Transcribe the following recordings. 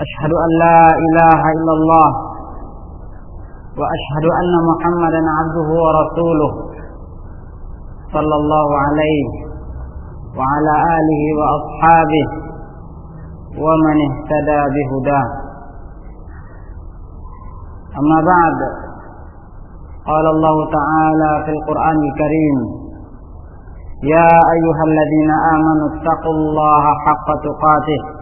أشهد أن لا إله إلا الله وأشهد أن محمدا عبده ورسوله صلى الله عليه وعلى آله وأصحابه ومن اهتدى بهداه. أما بعد قال الله تعالى في القرآن الكريم يا أيها الذين آمنوا اتقوا الله حق تقاته.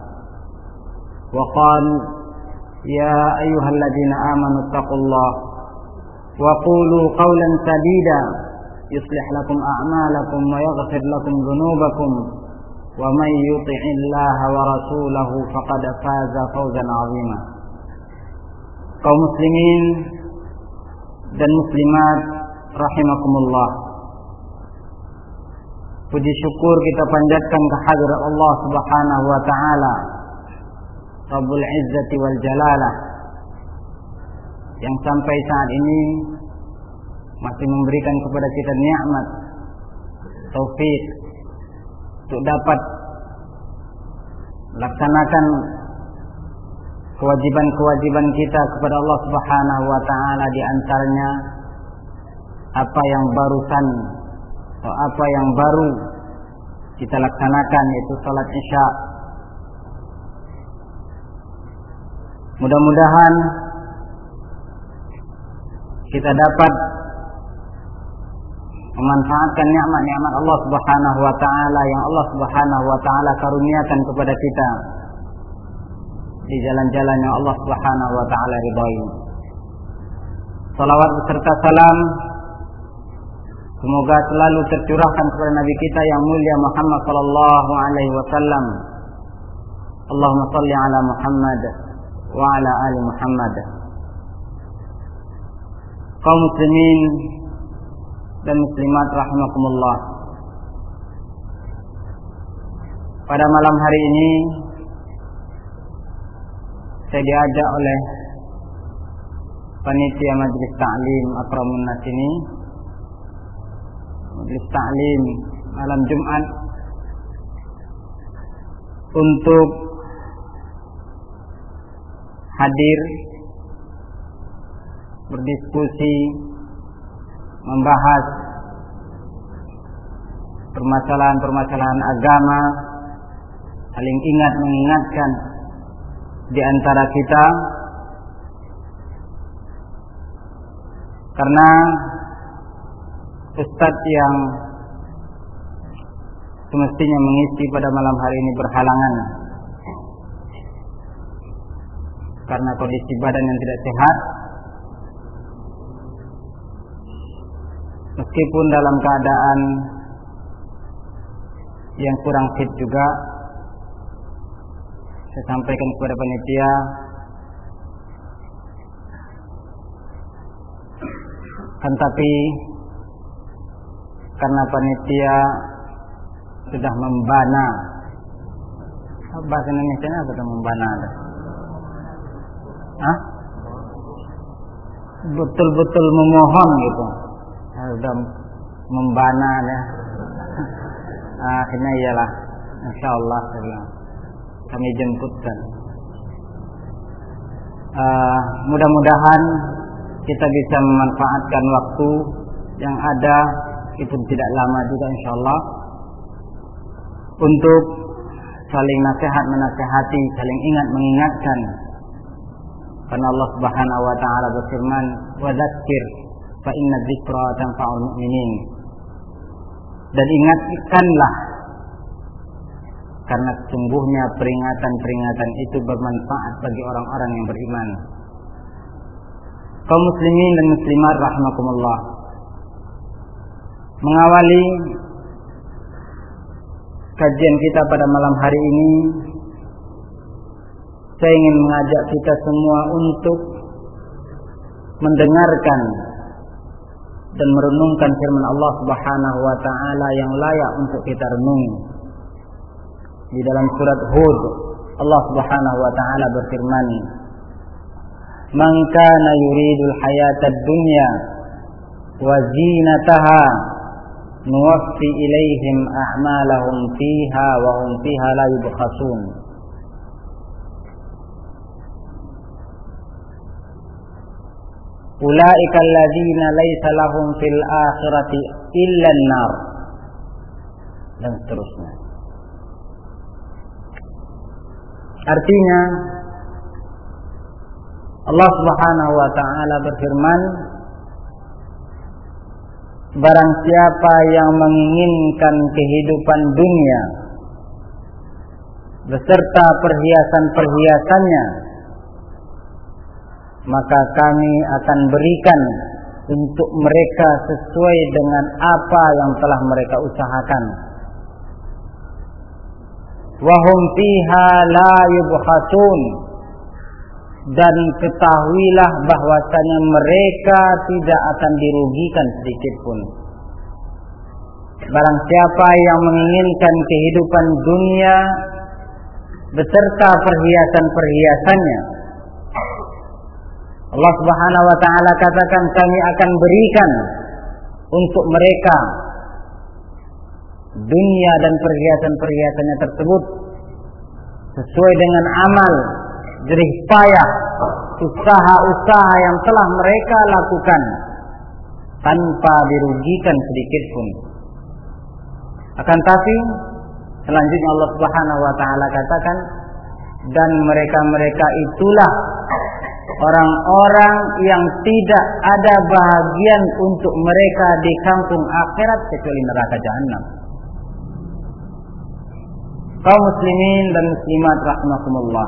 وقال يا أيها الذين آمنوا اتقوا الله وقولوا قولا سديدا يصلح لكم أعمالكم ويغفر لكم ذنوبكم ومن يطع الله ورسوله فقد فاز فوزا عظيما. kaum muslimin dan muslimat rahimakumullah. Puji syukur kita panjatkan kehadirat Allah Subhanahu wa taala. Rabbul Izzati wal Jalalah. Yang sampai saat ini masih memberikan kepada kita nikmat taufik untuk dapat laksanakan kewajiban-kewajiban kita kepada Allah Subhanahu wa taala. Di antaranya apa yang barusan atau apa yang baru kita laksanakan yaitu salat Isya Mudah-mudahan kita dapat memanfaatkan nikmat-nikmat Allah Subhanahu wa taala yang Allah Subhanahu wa taala karuniakan kepada kita di jalan-jalan yang Allah Subhanahu wa taala ridhai. Salawat beserta salam semoga selalu tercurahkan kepada nabi kita yang mulia Muhammad sallallahu alaihi wasallam. Allahumma salli ala Muhammad wa ala ali Muhammad. Kaum muslimin dan muslimat rahimakumullah. Pada malam hari ini saya diajak oleh panitia Majlis Ta'lim Akramun Nas ini Majlis Ta'lim malam Jumat untuk hadir berdiskusi membahas permasalahan-permasalahan agama saling ingat mengingatkan di antara kita. Karena ustadz yang semestinya mengisi pada malam hari ini berhalangan karena kondisi badan yang tidak sehat meskipun dalam keadaan yang kurang fit juga saya sampaikan kepada panitia kan tapi karena panitia sudah membana bahasa Indonesia apa itu membana? Betul-betul memohon gitu. Sudah membana ya akhirnya iyalah insya Allah kami jemputkan. Uh, mudah-mudahan kita bisa memanfaatkan waktu yang ada itu tidak lama juga insya Allah untuk saling nasihat menasehati, saling ingat mengingatkan Karena Allah Subhanahu wa taala berfirman, "Wa dzakir fa inna dzikra tanfa'ul mu'minin." Dan ingatkanlah karena sungguhnya peringatan-peringatan itu bermanfaat bagi orang-orang yang beriman. Kaum muslimin dan muslimat rahimakumullah. Mengawali kajian kita pada malam hari ini saya ingin mengajak kita semua untuk mendengarkan dan merenungkan firman Allah Subhanahu wa taala yang layak untuk kita renungi. Di dalam surat Hud Allah Subhanahu wa taala berfirman, "Man kana yuridul hayatad dunya wa zinataha nuwaffi ilaihim a'malahum fiha wa hum fiha la yubkhasun." Laisa lahum fil akhirati illa an-nar. Dan seterusnya. Artinya Allah Subhanahu wa taala berfirman Barang siapa yang menginginkan kehidupan dunia beserta perhiasan-perhiasannya maka kami akan berikan untuk mereka sesuai dengan apa yang telah mereka usahakan. Wahum fiha la yubkhasun dan ketahuilah bahwasanya mereka tidak akan dirugikan sedikit pun. Barang siapa yang menginginkan kehidupan dunia beserta perhiasan-perhiasannya, Allah Subhanahu wa taala katakan kami akan berikan untuk mereka dunia dan perhiasan-perhiasannya tersebut sesuai dengan amal jerih payah usaha-usaha yang telah mereka lakukan tanpa dirugikan sedikit pun. Akan tapi selanjutnya Allah Subhanahu wa taala katakan dan mereka-mereka itulah orang-orang yang tidak ada bahagian untuk mereka di kampung akhirat kecuali neraka jahanam. Kaum muslimin dan muslimat rahimakumullah.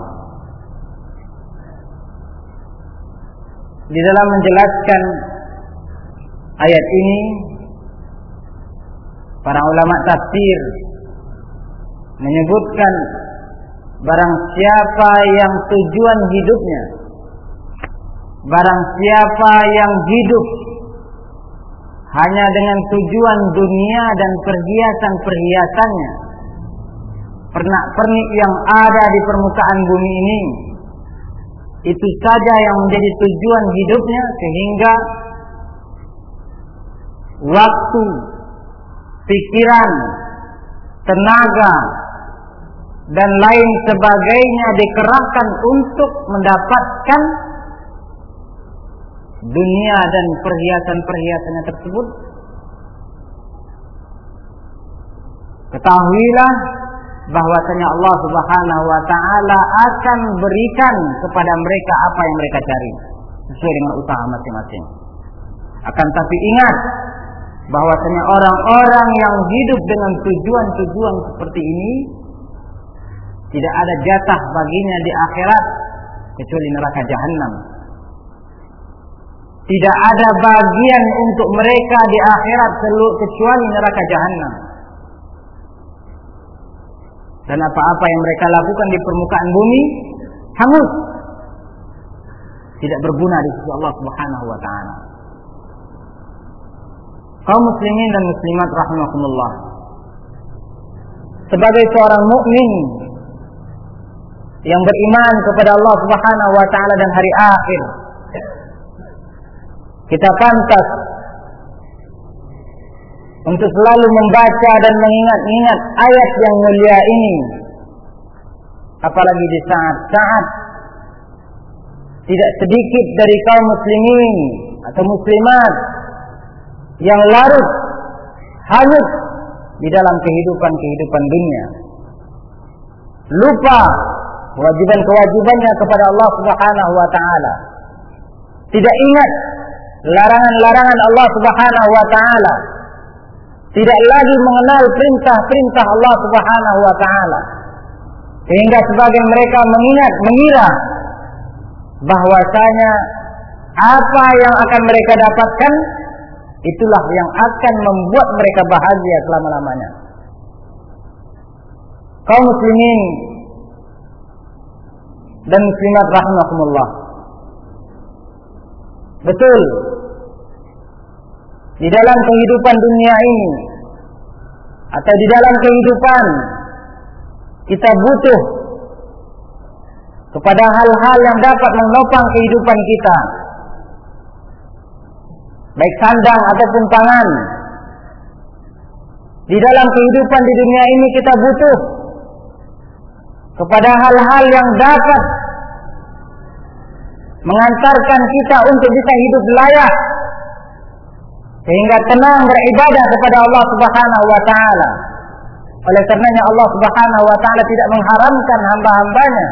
Di dalam menjelaskan ayat ini para ulama tafsir menyebutkan barang siapa yang tujuan hidupnya Barang siapa yang hidup hanya dengan tujuan dunia dan perhiasan-perhiasannya, pernak-pernik yang ada di permukaan bumi ini, itu saja yang menjadi tujuan hidupnya sehingga waktu, pikiran, tenaga, dan lain sebagainya dikerahkan untuk mendapatkan dunia dan perhiasan-perhiasannya tersebut ketahuilah bahwasanya Allah Subhanahu wa taala akan berikan kepada mereka apa yang mereka cari sesuai dengan usaha masing-masing. Akan tapi ingat bahwasanya orang-orang yang hidup dengan tujuan-tujuan seperti ini tidak ada jatah baginya di akhirat kecuali neraka jahanam tidak ada bagian untuk mereka di akhirat kecuali neraka jahanam. Dan apa-apa yang mereka lakukan di permukaan bumi hangus. Tidak berguna di sisi Allah Subhanahu wa taala. Kaum muslimin dan muslimat rahimakumullah. Sebagai seorang mukmin yang beriman kepada Allah Subhanahu wa taala dan hari akhir, kita pantas untuk selalu membaca dan mengingat-ingat ayat yang mulia ini. Apalagi di saat-saat tidak sedikit dari kaum muslimin atau muslimat yang larut hanyut di dalam kehidupan-kehidupan dunia. Lupa kewajiban-kewajibannya kepada Allah Subhanahu wa taala. Tidak ingat larangan-larangan Allah Subhanahu wa taala. Tidak lagi mengenal perintah-perintah Allah Subhanahu wa taala. Sehingga sebagian mereka mengingat, mengira bahwasanya apa yang akan mereka dapatkan itulah yang akan membuat mereka bahagia selama-lamanya. Kaum muslimin dan muslimat rahimakumullah. Betul. Di dalam kehidupan dunia ini atau di dalam kehidupan kita butuh kepada hal-hal yang dapat menopang kehidupan kita. Baik sandang ataupun tangan. Di dalam kehidupan di dunia ini kita butuh kepada hal-hal yang dapat mengantarkan kita untuk bisa hidup layak sehingga tenang beribadah kepada Allah Subhanahu wa taala. Oleh karenanya Allah Subhanahu wa taala tidak mengharamkan hamba-hambanya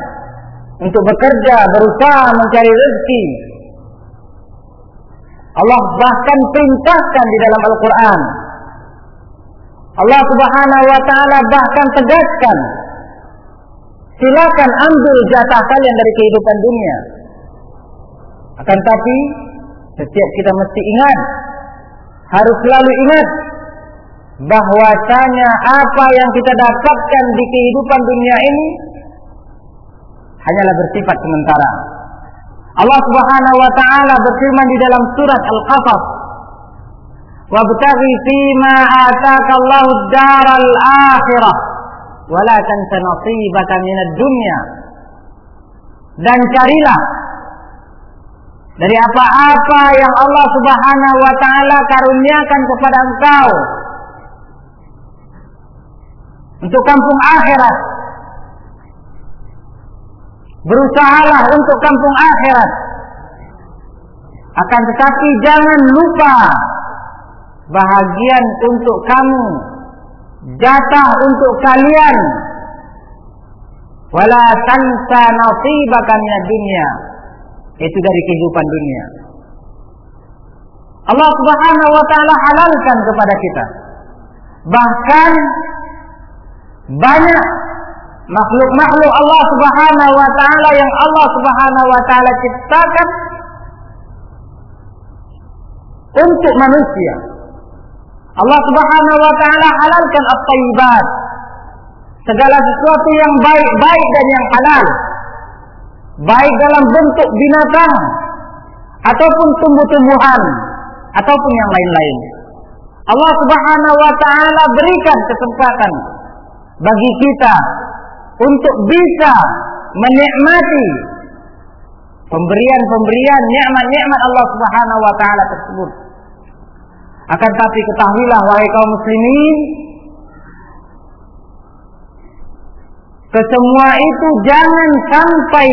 untuk bekerja, berusaha mencari rezeki. Allah bahkan perintahkan di dalam Al-Qur'an. Allah Subhanahu wa taala bahkan tegaskan silakan ambil jatah kalian dari kehidupan dunia. Akan tapi setiap kita mesti ingat harus selalu ingat bahwasanya apa yang kita dapatkan di kehidupan dunia ini hanyalah bersifat sementara. Allah Subhanahu wa taala berfirman di dalam surat Al-Qasas, "Wabtaghi fima ataka Allahu ad-daral akhirah wa la tansa nasibaka minad dunya." Dan carilah dari apa-apa yang Allah Subhanahu wa taala karuniakan kepada engkau untuk kampung akhirat. Berusahalah untuk kampung akhirat. Akan tetapi jangan lupa bahagian untuk kamu, jatah untuk kalian. Wala tansa nasibaka dunya. Itu dari kehidupan dunia. Allah Subhanahu wa taala halalkan kepada kita. Bahkan banyak makhluk-makhluk Allah Subhanahu wa taala yang Allah Subhanahu wa taala ciptakan untuk manusia. Allah Subhanahu wa taala halalkan at-thayyibat. Segala sesuatu yang baik-baik dan yang halal. Baik dalam bentuk binatang ataupun tumbuh-tumbuhan ataupun yang lain-lain. Allah Subhanahu wa taala berikan kesempatan bagi kita untuk bisa menikmati pemberian-pemberian nikmat-nikmat Allah Subhanahu wa taala tersebut. Akan tapi ketahuilah wahai kaum muslimin kesemua itu jangan sampai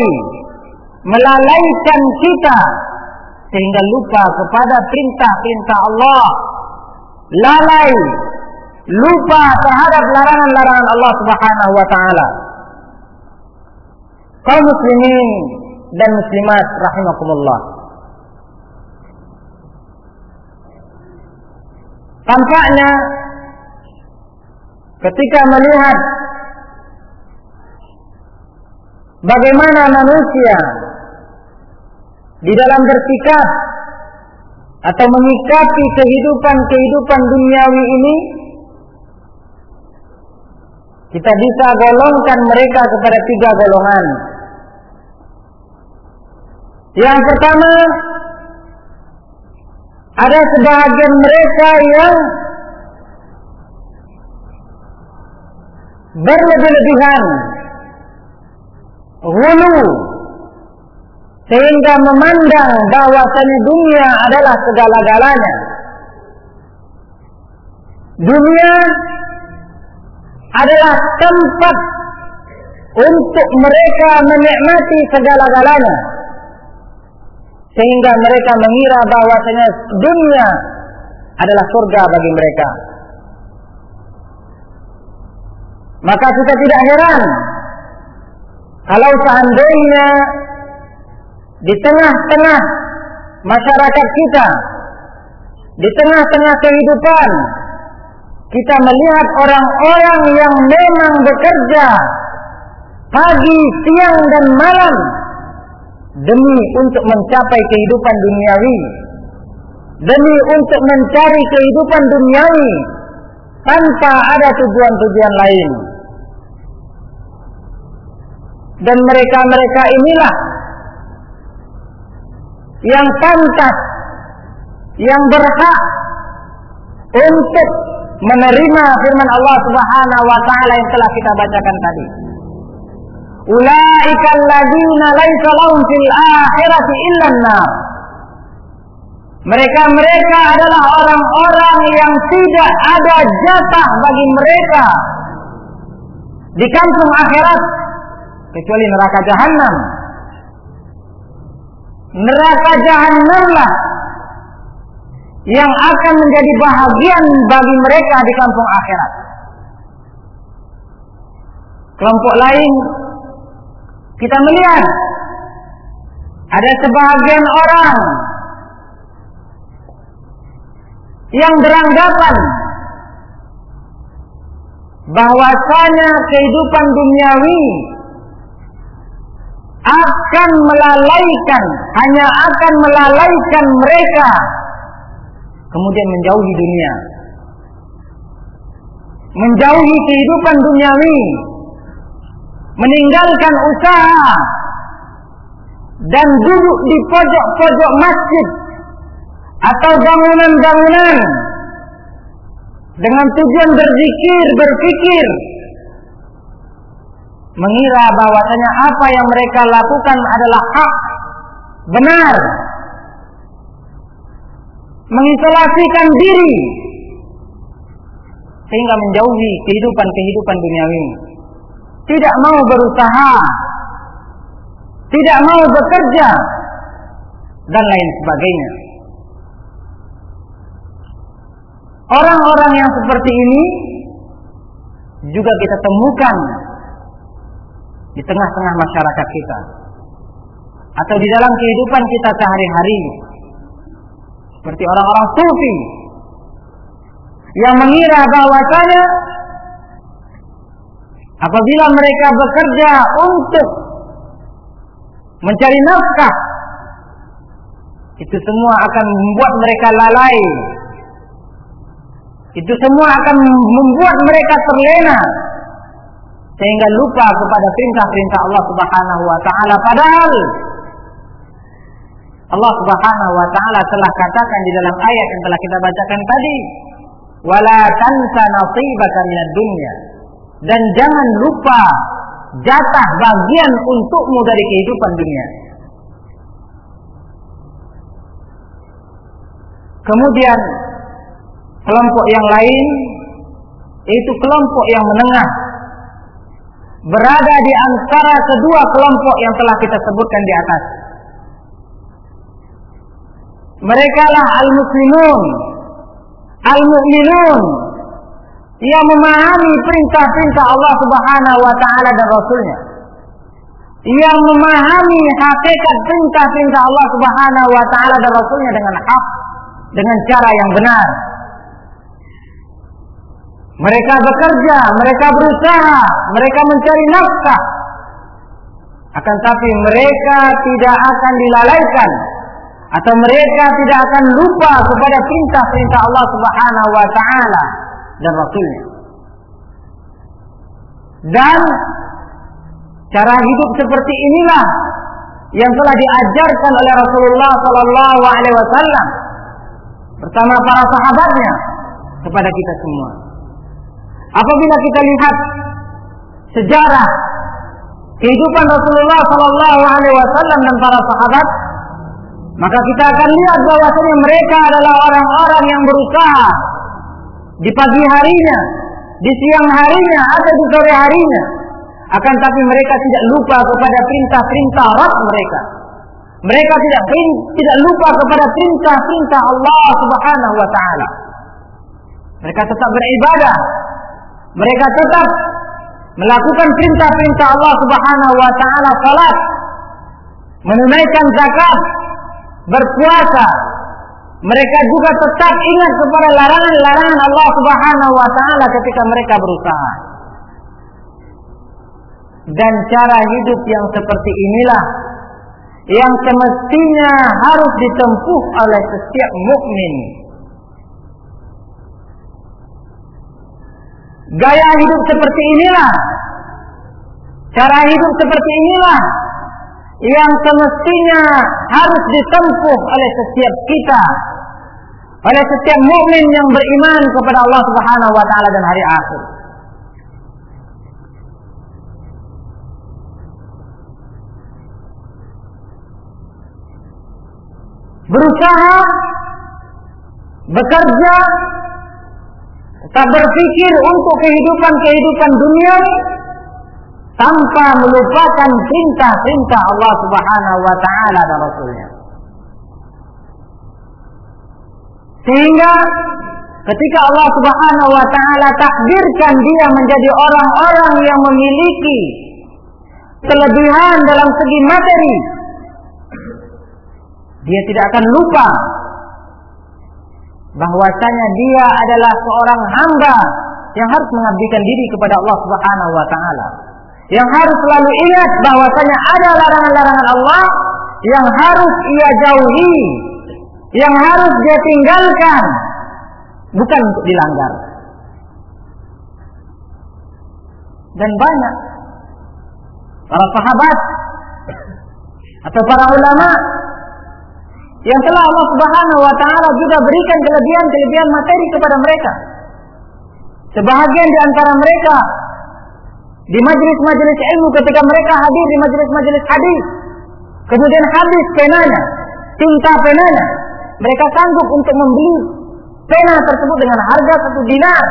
melalaikan kita sehingga lupa kepada perintah-perintah Allah. Lalai lupa terhadap larangan-larangan Allah Subhanahu wa taala. Kaum muslimin dan muslimat rahimakumullah. Tampaknya ketika melihat bagaimana manusia di dalam bersikap atau menyikapi kehidupan-kehidupan duniawi ini kita bisa golongkan mereka kepada tiga golongan. Yang pertama, ada sebahagian mereka yang berlebih-lebihan, hulu, sehingga memandang bahwasanya dunia adalah segala-galanya. Dunia adalah tempat untuk mereka menikmati segala-galanya sehingga mereka mengira bahwasanya dunia adalah surga bagi mereka maka kita tidak heran Kalau seandainya di tengah-tengah masyarakat kita, di tengah-tengah kehidupan, kita melihat orang-orang yang memang bekerja pagi, siang, dan malam demi untuk mencapai kehidupan duniawi, demi untuk mencari kehidupan duniawi tanpa ada tujuan-tujuan lain. Dan mereka-mereka inilah yang pantas, yang berhak untuk menerima firman Allah Subhanahu wa taala yang telah kita bacakan tadi. Ulaika alladzina laisa lahum fil akhirati illa nar. Mereka-mereka adalah orang-orang yang tidak ada jatah bagi mereka di kampung akhirat kecuali neraka jahanam. Neraka jahanamlah yang akan menjadi bahagian bagi mereka di kampung akhirat. Kelompok lain kita melihat ada sebahagian orang yang beranggapan bahwasanya kehidupan duniawi akan melalaikan, hanya akan melalaikan mereka. Kemudian menjauhi dunia. Menjauhi kehidupan duniawi, meninggalkan usaha. Dan duduk di pojok-pojok masjid atau bangunan-bangunan dengan tujuan berzikir, berpikir, mengira bahwasanya apa yang mereka lakukan adalah hak, benar, mengisolasikan diri sehingga menjauhi kehidupan-kehidupan duniawi. Tidak mau berusaha, tidak mau bekerja, dan lain sebagainya. Orang-orang yang seperti ini juga kita temukan di tengah-tengah masyarakat kita. Atau di dalam kehidupan kita sehari-hari seperti orang-orang sufi. Yang mengira bahwasanya apabila mereka bekerja untuk mencari nafkah itu semua akan membuat mereka lalai. Itu semua akan membuat mereka terlena sehingga lupa kepada perintah-perintah Allah Subhanahu wa taala padahal Allah Subhanahu wa taala telah katakan di dalam ayat yang telah kita bacakan tadi, "Wala tansa nasibaka minad dunya." Dan jangan lupa jatah bagian untukmu dari kehidupan dunia. Kemudian kelompok yang lain itu kelompok yang menengah berada di antara kedua kelompok yang telah kita sebutkan di atas. Mereka lah al-muslimun, al-mu'minun yang memahami perintah-perintah Allah Subhanahu wa taala dan rasulnya. Yang memahami hakikat perintah-perintah Allah Subhanahu wa taala dan rasulnya dengan hak, dengan cara yang benar. Mereka bekerja, mereka berusaha, mereka mencari nafkah. Akan tapi mereka tidak akan dilalaikan atau mereka tidak akan lupa kepada perintah-perintah Allah Subhanahu wa taala dan rasulnya. Dan cara hidup seperti inilah yang telah diajarkan oleh Rasulullah sallallahu alaihi wasallam bersama para sahabatnya kepada kita semua. Apabila kita lihat sejarah kehidupan Rasulullah sallallahu alaihi wasallam dan para sahabat maka kita akan lihat bahwasanya mereka adalah orang-orang yang berusaha di pagi harinya, di siang harinya, atau di sore harinya. Akan tapi mereka tidak lupa kepada perintah-perintah Rabb mereka. Mereka tidak tidak lupa kepada perintah-perintah Allah Subhanahu wa taala. Mereka tetap beribadah. Mereka tetap melakukan perintah-perintah Allah Subhanahu wa taala salat, menunaikan zakat, berpuasa, mereka juga tetap ingat kepada larangan-larangan Allah Subhanahu wa taala ketika mereka berusaha. Dan cara hidup yang seperti inilah yang semestinya harus ditempuh oleh setiap mukmin. Gaya hidup seperti inilah, cara hidup seperti inilah yang semestinya harus ditempuh oleh setiap kita, oleh setiap mukmin yang beriman kepada Allah Subhanahu wa taala dan hari akhir. Berusaha bekerja tak berpikir untuk kehidupan-kehidupan dunia tanpa melupakan perintah-perintah Allah Subhanahu wa taala dan Rasulnya. Sehingga ketika Allah Subhanahu wa taala takdirkan dia menjadi orang-orang yang memiliki kelebihan dalam segi materi, dia tidak akan lupa bahwasanya dia adalah seorang hamba yang harus mengabdikan diri kepada Allah Subhanahu wa taala yang harus selalu ingat bahwasanya ada larangan-larangan Allah yang harus ia jauhi, yang harus dia tinggalkan, bukan untuk dilanggar. Dan banyak para sahabat atau para ulama yang telah Allah Subhanahu wa taala juga berikan kelebihan-kelebihan materi kepada mereka. Sebahagian di antara mereka di majelis-majelis ilmu ketika mereka hadir di majelis-majelis hadis. Kemudian habis penanya, tinta penanya. Mereka sanggup untuk membeli pena tersebut dengan harga satu dinar.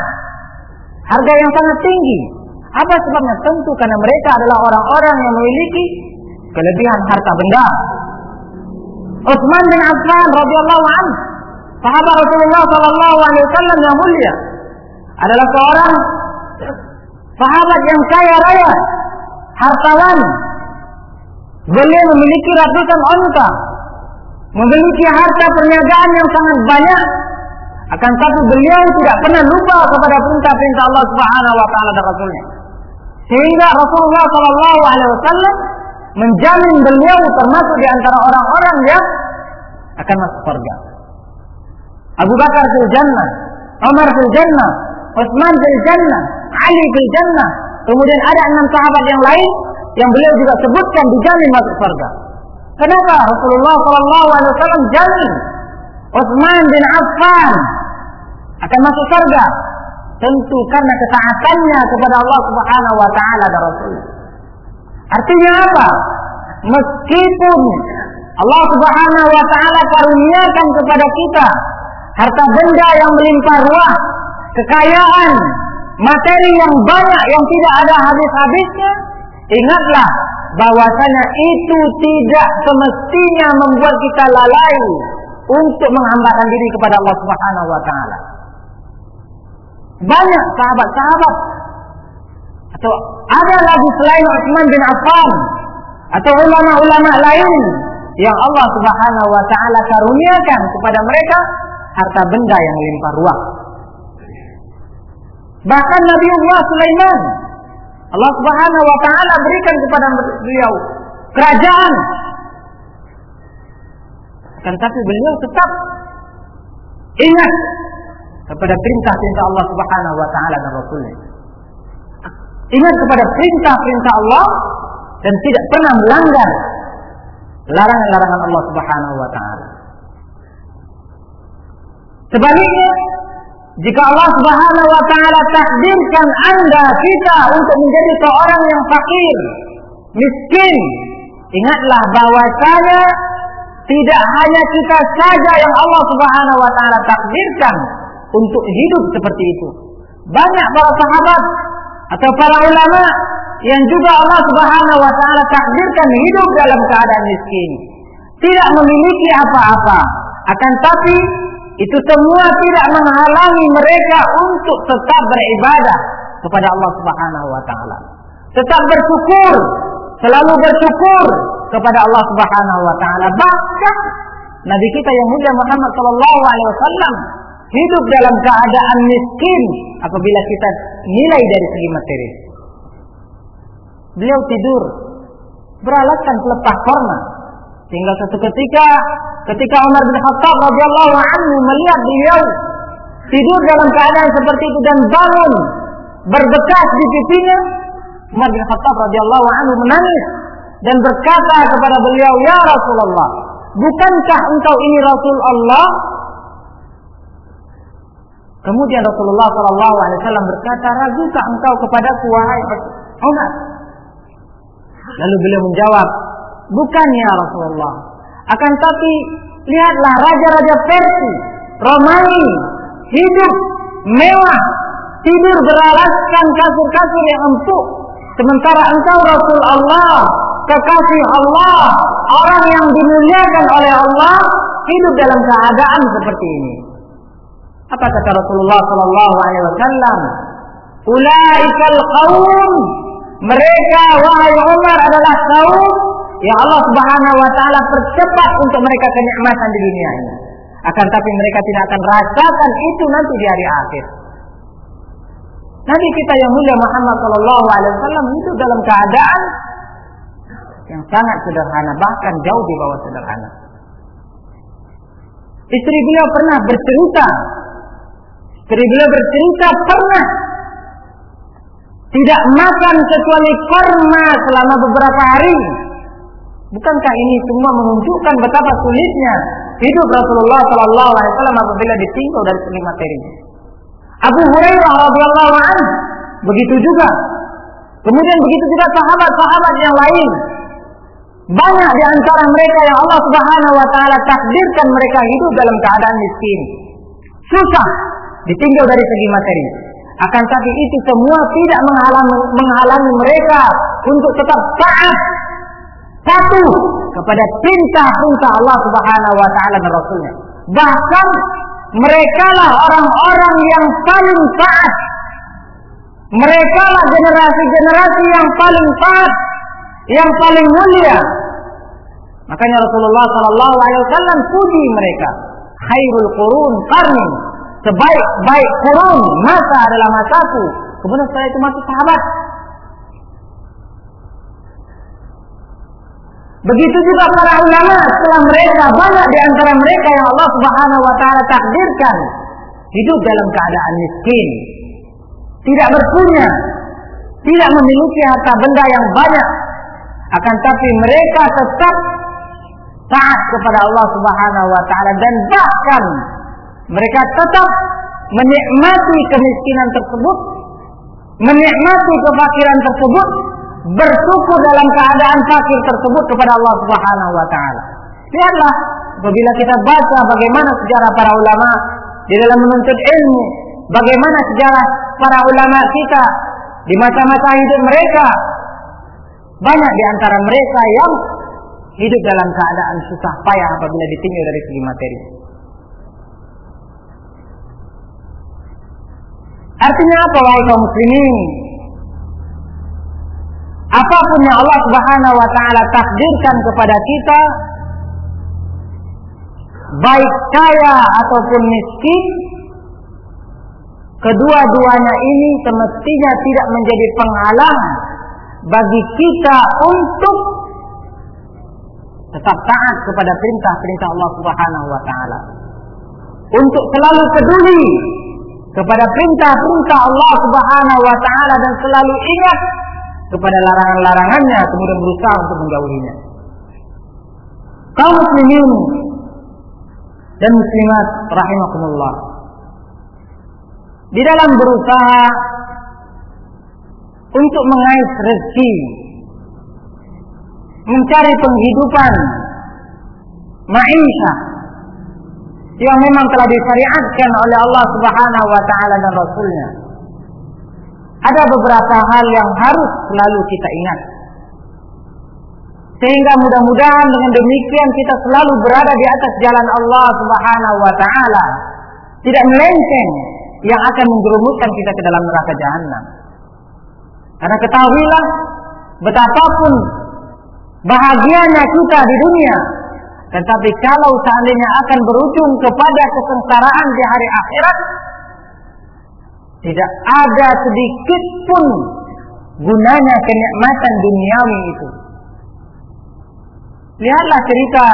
Harga yang sangat tinggi. Apa sebabnya? Tentu karena mereka adalah orang-orang yang memiliki kelebihan harta benda. Utsman bin Affan radhiyallahu anhu, sahabat Rasulullah sallallahu alaihi wasallam yang mulia, adalah seorang sahabat yang kaya raya, hartawan. Beliau memiliki ratusan onta, memiliki harta perniagaan yang sangat banyak. Akan tapi beliau tidak pernah lupa kepada perintah-perintah Allah Subhanahu wa taala dan Rasulnya. Sehingga Rasulullah Shallallahu alaihi wasallam menjamin beliau termasuk di antara orang-orang yang akan masuk surga. Abu Bakar fil jannah, Umar fil jannah, Utsman fil jannah, Ali fil jannah. Kemudian ada enam sahabat yang lain yang beliau juga sebutkan dijamin masuk surga. Kenapa Rasulullah Shallallahu Alaihi Wasallam jamin Utsman bin Affan akan masuk surga? Tentu karena ketaatannya kepada Allah Subhanahu Wa Taala dan Rasul. Artinya apa? Meskipun Allah Subhanahu Wa Taala karuniakan kepada kita harta benda yang melimpah ruah, kekayaan, materi yang banyak yang tidak ada habis-habisnya, ingatlah bahwasanya itu tidak semestinya membuat kita lalai untuk menghambakan diri kepada Allah Subhanahu wa taala. Banyak sahabat-sahabat atau ada lagi selain Utsman bin Affan atau ulama-ulama lain yang Allah Subhanahu wa taala karuniakan kepada mereka harta benda yang limpah ruah. Bahkan Nabi Allah Sulaiman Allah Subhanahu wa taala berikan kepada beliau kerajaan. Akan tapi beliau tetap ingat kepada perintah-perintah Allah Subhanahu wa taala dan Rasulnya. Ingat kepada perintah-perintah Allah dan tidak pernah melanggar larangan-larangan Allah Subhanahu wa taala. Sebaliknya, jika Allah Subhanahu wa taala takdirkan Anda kita untuk menjadi seorang yang fakir, miskin, ingatlah bahwasanya tidak hanya kita saja yang Allah Subhanahu wa taala takdirkan untuk hidup seperti itu. Banyak para sahabat atau para ulama yang juga Allah Subhanahu wa taala takdirkan hidup dalam keadaan miskin, tidak memiliki apa-apa, akan tapi itu semua tidak menghalangi mereka untuk tetap beribadah kepada Allah Subhanahu wa taala. Tetap bersyukur, selalu bersyukur kepada Allah Subhanahu wa taala. Bahkan Nabi kita yang mulia Muhammad sallallahu alaihi wasallam hidup dalam keadaan miskin apabila kita nilai dari segi materi. Beliau tidur beralaskan pelepah korma. Sehingga satu ketika ketika Umar bin Khattab radhiyallahu anhu melihat beliau tidur dalam keadaan seperti itu dan bangun berbekas di pipinya, Umar bin Khattab radhiyallahu anhu menangis dan berkata kepada beliau, "Ya Rasulullah, bukankah engkau ini Rasul Allah?" Kemudian Rasulullah Shallallahu Alaihi Wasallam berkata, "Ragukah engkau kepada wahai Umar?" Lalu beliau menjawab, "Bukan ya Rasulullah. Akan tapi lihatlah raja-raja Persia, Romawi, hidup mewah, tidur beralaskan kasur-kasur yang empuk. Sementara engkau Rasul Allah, kekasih Allah, orang yang dimuliakan oleh Allah, hidup dalam keadaan seperti ini. Apa kata Rasulullah Sallallahu Alaihi Wasallam? Ulaikal kaum mereka wahai Umar adalah kaum yang Allah Subhanahu wa taala percepat untuk mereka kenikmatan di dunia ini. Akan tapi mereka tidak akan rasakan itu nanti di hari akhir. Nabi kita yang mulia Muhammad Sallallahu Alaihi Wasallam itu dalam keadaan yang sangat sederhana, bahkan jauh di bawah sederhana. Istri beliau pernah bercerita, istri beliau bercerita pernah tidak makan kecuali korma selama beberapa hari. Bukankah ini semua menunjukkan betapa sulitnya hidup Rasulullah Sallallahu Alaihi Wasallam apabila ditinggal dari segi materi. Abu Hurairah radhiyallahu anhu begitu juga. Kemudian begitu juga sahabat-sahabat yang lain. Banyak di antara mereka yang Allah Subhanahu wa taala takdirkan mereka hidup dalam keadaan miskin. Susah ditinggal dari segi materi. Akan tapi itu semua tidak menghalangi, menghalangi mereka untuk tetap taat patuh kepada perintah-perintah Allah Subhanahu wa taala dan Rasulnya. Bahkan mereka lah orang-orang yang paling taat. Mereka lah generasi-generasi yang paling taat, yang paling mulia. Makanya Rasulullah Sallallahu Alaihi Wasallam puji mereka. Khairul Qurun Karni sebaik-baik kurun masa adalah masaku. Kemudian setelah itu masuk sahabat. Begitu juga para ulama setelah mereka banyak di antara mereka yang Allah Subhanahu wa taala takdirkan hidup dalam keadaan miskin, tidak berpunya, tidak memiliki harta benda yang banyak, akan tapi mereka tetap taat kepada Allah Subhanahu wa taala dan bahkan mereka tetap menikmati kemiskinan tersebut, menikmati kefakiran tersebut, bersyukur dalam keadaan fakir tersebut kepada Allah Subhanahu wa taala. Lihatlah apabila kita baca bagaimana sejarah para ulama di dalam menuntut ilmu, bagaimana sejarah para ulama kita di masa-masa hidup mereka. Banyak di antara mereka yang hidup dalam keadaan susah payah apabila ditinggal dari segi materi. Artinya apa wahai kaum muslimin? Apa pun yang Allah Subhanahu wa taala takdirkan kepada kita baik kaya ataupun miskin kedua-duanya ini semestinya tidak menjadi penghalang bagi kita untuk tetap taat kepada perintah-perintah Allah Subhanahu wa taala. Untuk selalu peduli kepada perintah-perintah Allah Subhanahu wa taala dan selalu ingat kepada larangan-larangannya kemudian berusaha untuk menjauhinya. Kaum muslimin dan muslimat rahimakumullah. Di dalam berusaha untuk mengais rezeki, mencari penghidupan, maisha yang memang telah disyariatkan oleh Allah Subhanahu wa taala dan Rasulnya. Ada beberapa hal yang harus selalu kita ingat. Sehingga mudah-mudahan dengan demikian kita selalu berada di atas jalan Allah Subhanahu wa taala. Tidak melenceng yang akan menjerumuskan kita ke dalam neraka jahanam. Karena ketahuilah betapapun bahagianya kita di dunia, tetapi kalau seandainya akan berujung kepada kesengsaraan di hari akhirat, tidak ada sedikit pun gunanya kenikmatan duniawi itu. Lihatlah cerita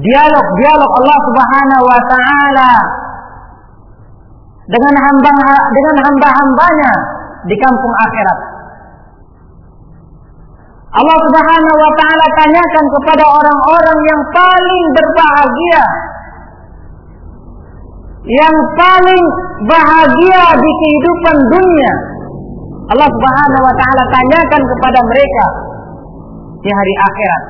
dialog-dialog Allah Subhanahu wa taala dengan hamba dengan hamba-hambanya di kampung akhirat. Allah Subhanahu wa taala tanyakan kepada orang-orang yang paling berbahagia yang paling bahagia di kehidupan dunia. Allah Subhanahu wa taala tanyakan kepada mereka di hari akhirat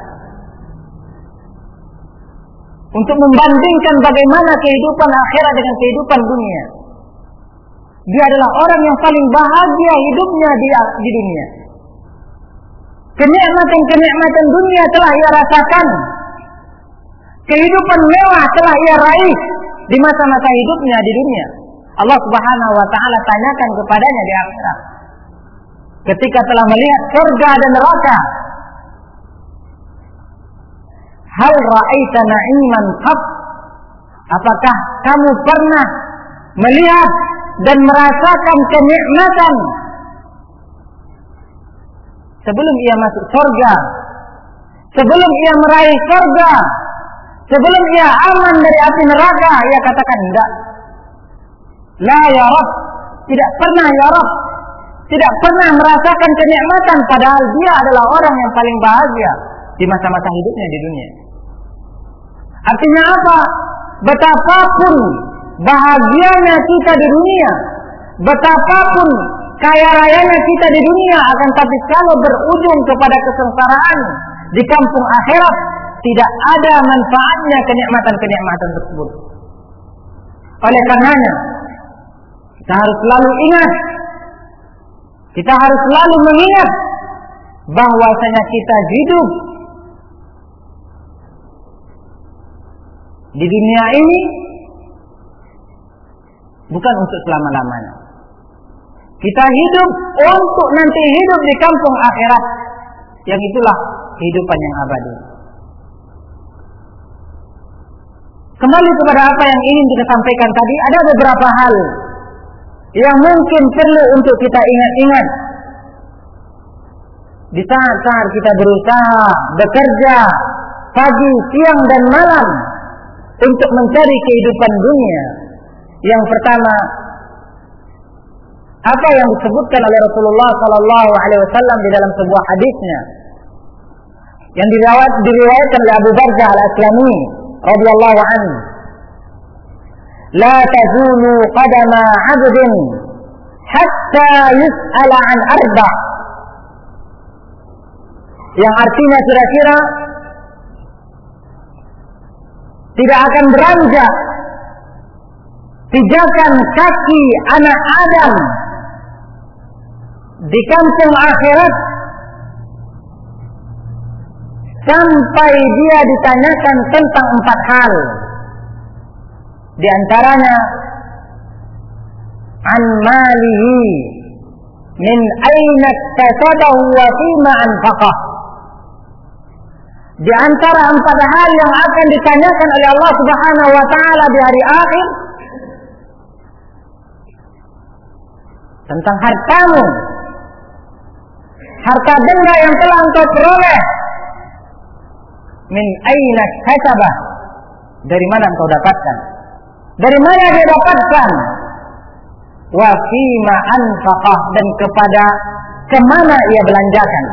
untuk membandingkan bagaimana kehidupan akhirat dengan kehidupan dunia. Dia adalah orang yang paling bahagia hidupnya di, di dunia. Kenikmatan-kenikmatan dunia telah ia rasakan. Kehidupan mewah telah ia raih di masa-masa hidupnya di dunia. Allah Subhanahu wa taala tanyakan kepadanya di akhirat. Ketika telah melihat surga dan neraka. Hal ra'aita na'iman qab? Apakah kamu pernah melihat dan merasakan kenikmatan sebelum ia masuk surga, sebelum ia meraih surga, sebelum ia aman dari api neraka, ia katakan tidak. La ya Rab, tidak pernah ya Rab, tidak pernah merasakan kenikmatan padahal dia adalah orang yang paling bahagia di masa-masa hidupnya di dunia. Artinya apa? Betapapun bahagianya kita di dunia, betapapun kaya rayanya kita di dunia akan tapi kalau berujung kepada kesengsaraan di kampung akhirat tidak ada manfaatnya kenikmatan-kenikmatan tersebut. Oleh karenanya kita harus selalu ingat kita harus selalu mengingat bahwasanya kita hidup di dunia ini bukan untuk selama-lamanya. Kita hidup untuk nanti hidup di kampung akhirat yang itulah kehidupan yang abadi. Kembali kepada apa yang ingin kita sampaikan tadi, ada beberapa hal yang mungkin perlu untuk kita ingat-ingat. Di saat-saat kita berusaha, bekerja, pagi, siang, dan malam untuk mencari kehidupan dunia. Yang pertama, apa yang disebutkan oleh Rasulullah Sallallahu Alaihi Wasallam di dalam sebuah hadisnya? Yang diriwayat, diriwayatkan oleh Abu Barzah al Islami radhiyallahu an la tazulu qadama 'abdin hatta yus'ala an arba. Yang artinya kira-kira tidak akan beranjak pijakan kaki anak Adam di kampung akhirat sampai dia ditanyakan tentang empat hal. Di antaranya an malihi min aina kasabahu wa fima anfaqah. Di antara empat hal yang akan ditanyakan oleh Allah Subhanahu wa taala di hari akhir tentang hartamu harta benda yang telah engkau peroleh. Min aina kasabah. Dari mana engkau dapatkan? Dari mana dia dapatkan? Wa fima anfaqah. Dan kepada ke mana ia belanjakan?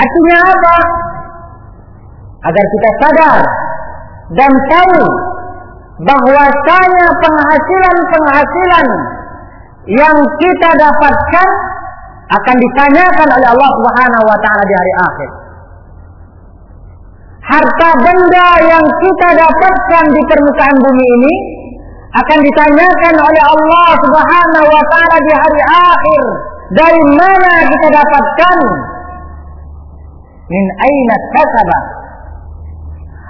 Artinya apa? Agar kita sadar dan tahu bahwasanya penghasilan-penghasilan yang kita dapatkan akan ditanyakan oleh Allah Subhanahu wa taala di hari akhir. Harta benda yang kita dapatkan di permukaan bumi ini akan ditanyakan oleh Allah Subhanahu wa taala di hari akhir. Dari mana kita dapatkan? Min aina kasaba?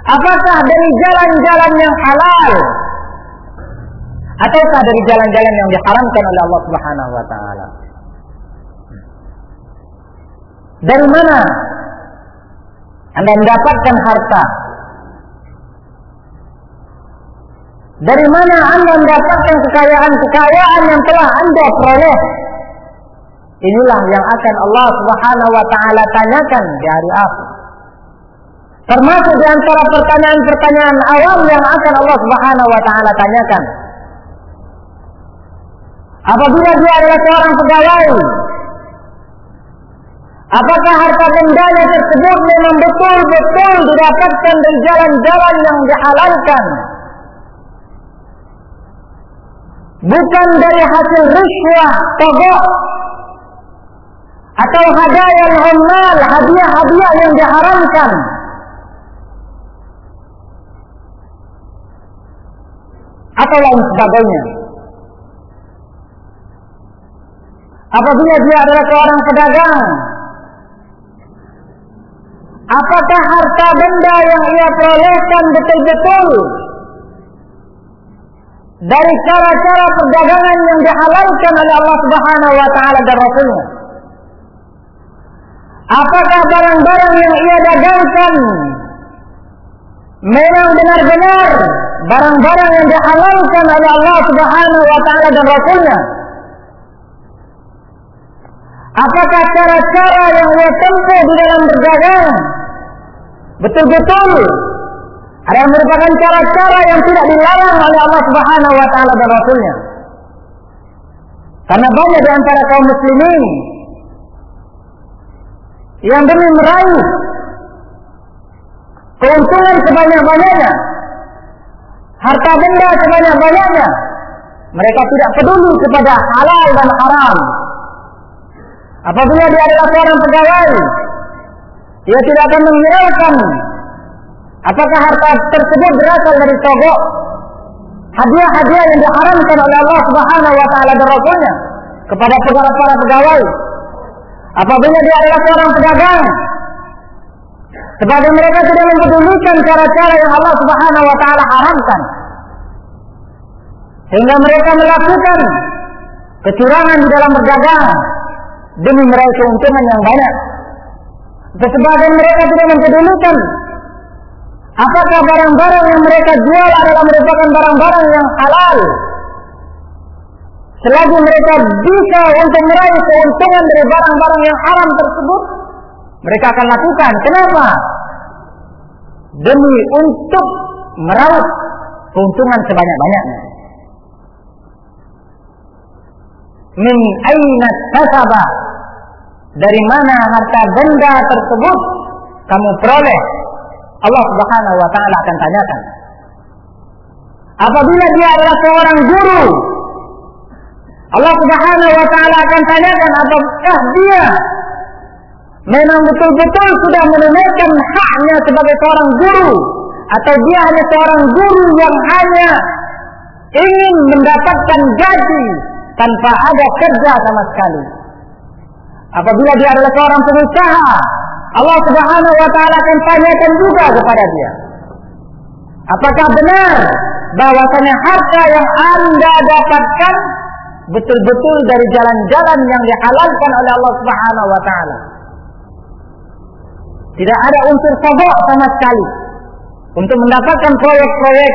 Apakah dari jalan-jalan yang halal ataukah dari jalan-jalan yang diharamkan oleh Allah Subhanahu wa taala? Dari mana Anda mendapatkan harta? Dari mana Anda mendapatkan kekayaan-kekayaan yang telah Anda peroleh? Inilah yang akan Allah Subhanahu wa taala tanyakan di hari akhir. Termasuk di antara pertanyaan-pertanyaan awal yang akan Allah Subhanahu wa taala tanyakan. Apabila dia adalah seorang pegawai, apakah harta bendanya tersebut memang betul-betul didapatkan dari jalan-jalan yang dihalalkan? Bukan dari hasil riswah, togok, atau hadiah yang hadiah-hadiah yang diharamkan. Atau lain sebagainya. Apabila dia adalah seorang pedagang, apakah harta benda yang ia perolehkan betul-betul dari cara-cara perdagangan yang dihalalkan oleh Allah Subhanahu wa taala dan Rasulnya? Apakah barang-barang yang ia dagangkan memang benar-benar barang-barang yang dihalalkan oleh Allah Subhanahu wa taala dan Rasulnya? Apakah cara-cara yang ia tempuh di dalam berdagang betul-betul adalah merupakan cara-cara yang tidak dilarang oleh Allah Subhanahu wa taala dan Rasulnya? Karena banyak di antara kaum muslimin yang demi meraih keuntungan sebanyak-banyaknya, harta benda sebanyak-banyaknya, mereka tidak peduli kepada halal dan haram. Apabila dia adalah seorang pegawai, dia tidak akan menghiraukan apakah harta tersebut berasal dari togok hadiah-hadiah yang diharamkan oleh Allah Subhanahu wa taala dan kepada para para pegawai Apabila dia adalah seorang pedagang, sebagai mereka tidak mempedulikan cara-cara yang Allah Subhanahu wa taala haramkan. Sehingga mereka melakukan kecurangan di dalam berdagang demi meraih keuntungan yang banyak. Sebagian mereka tidak mempedulikan apakah barang-barang yang mereka jual adalah merupakan barang-barang yang halal Selagi mereka bisa untuk meraih keuntungan dari barang-barang yang haram tersebut, mereka akan lakukan. Kenapa? Demi untuk meraup keuntungan sebanyak-banyaknya. Min aina kasaba. Dari mana harta benda tersebut kamu peroleh? Allah Subhanahu wa taala akan tanyakan. Apabila dia adalah seorang guru Allah Subhanahu wa taala akan tanyakan apakah dia memang betul-betul sudah menunaikan haknya sebagai seorang guru? Atau dia hanya seorang guru yang hanya ingin mendapatkan gaji tanpa ada kerja sama sekali. Apabila dia adalah seorang pengusaha, Allah Subhanahu wa taala akan tanyakan juga kepada dia. Apakah benar bahwasanya harta yang Anda dapatkan betul-betul dari jalan-jalan yang dihalalkan oleh Allah Subhanahu wa taala. Tidak ada unsur sabuk sama sekali untuk mendapatkan proyek-proyek.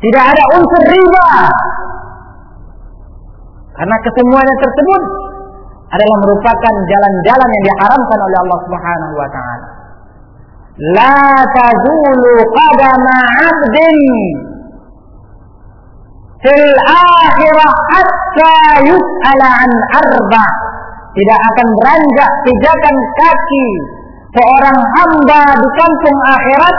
Tidak ada unsur riba. Karena kesemuanya tersebut adalah merupakan jalan-jalan yang diharamkan oleh Allah Subhanahu wa taala. La tazulu qadama 'abdin fil akhirah hatta yus'ala an arba tidak akan beranjak pijakan kaki seorang hamba di kampung akhirat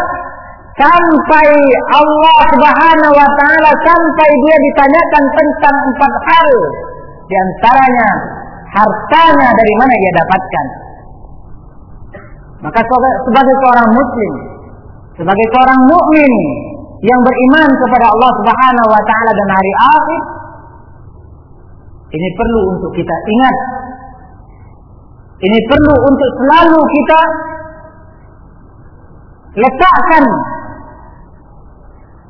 sampai Allah Subhanahu wa taala sampai dia ditanyakan tentang empat hal di antaranya hartanya dari mana dia dapatkan? Maka sebagai seorang muslim sebagai seorang mukmin yang beriman kepada Allah Subhanahu wa taala dan hari akhir ini perlu untuk kita ingat. Ini perlu untuk selalu kita letakkan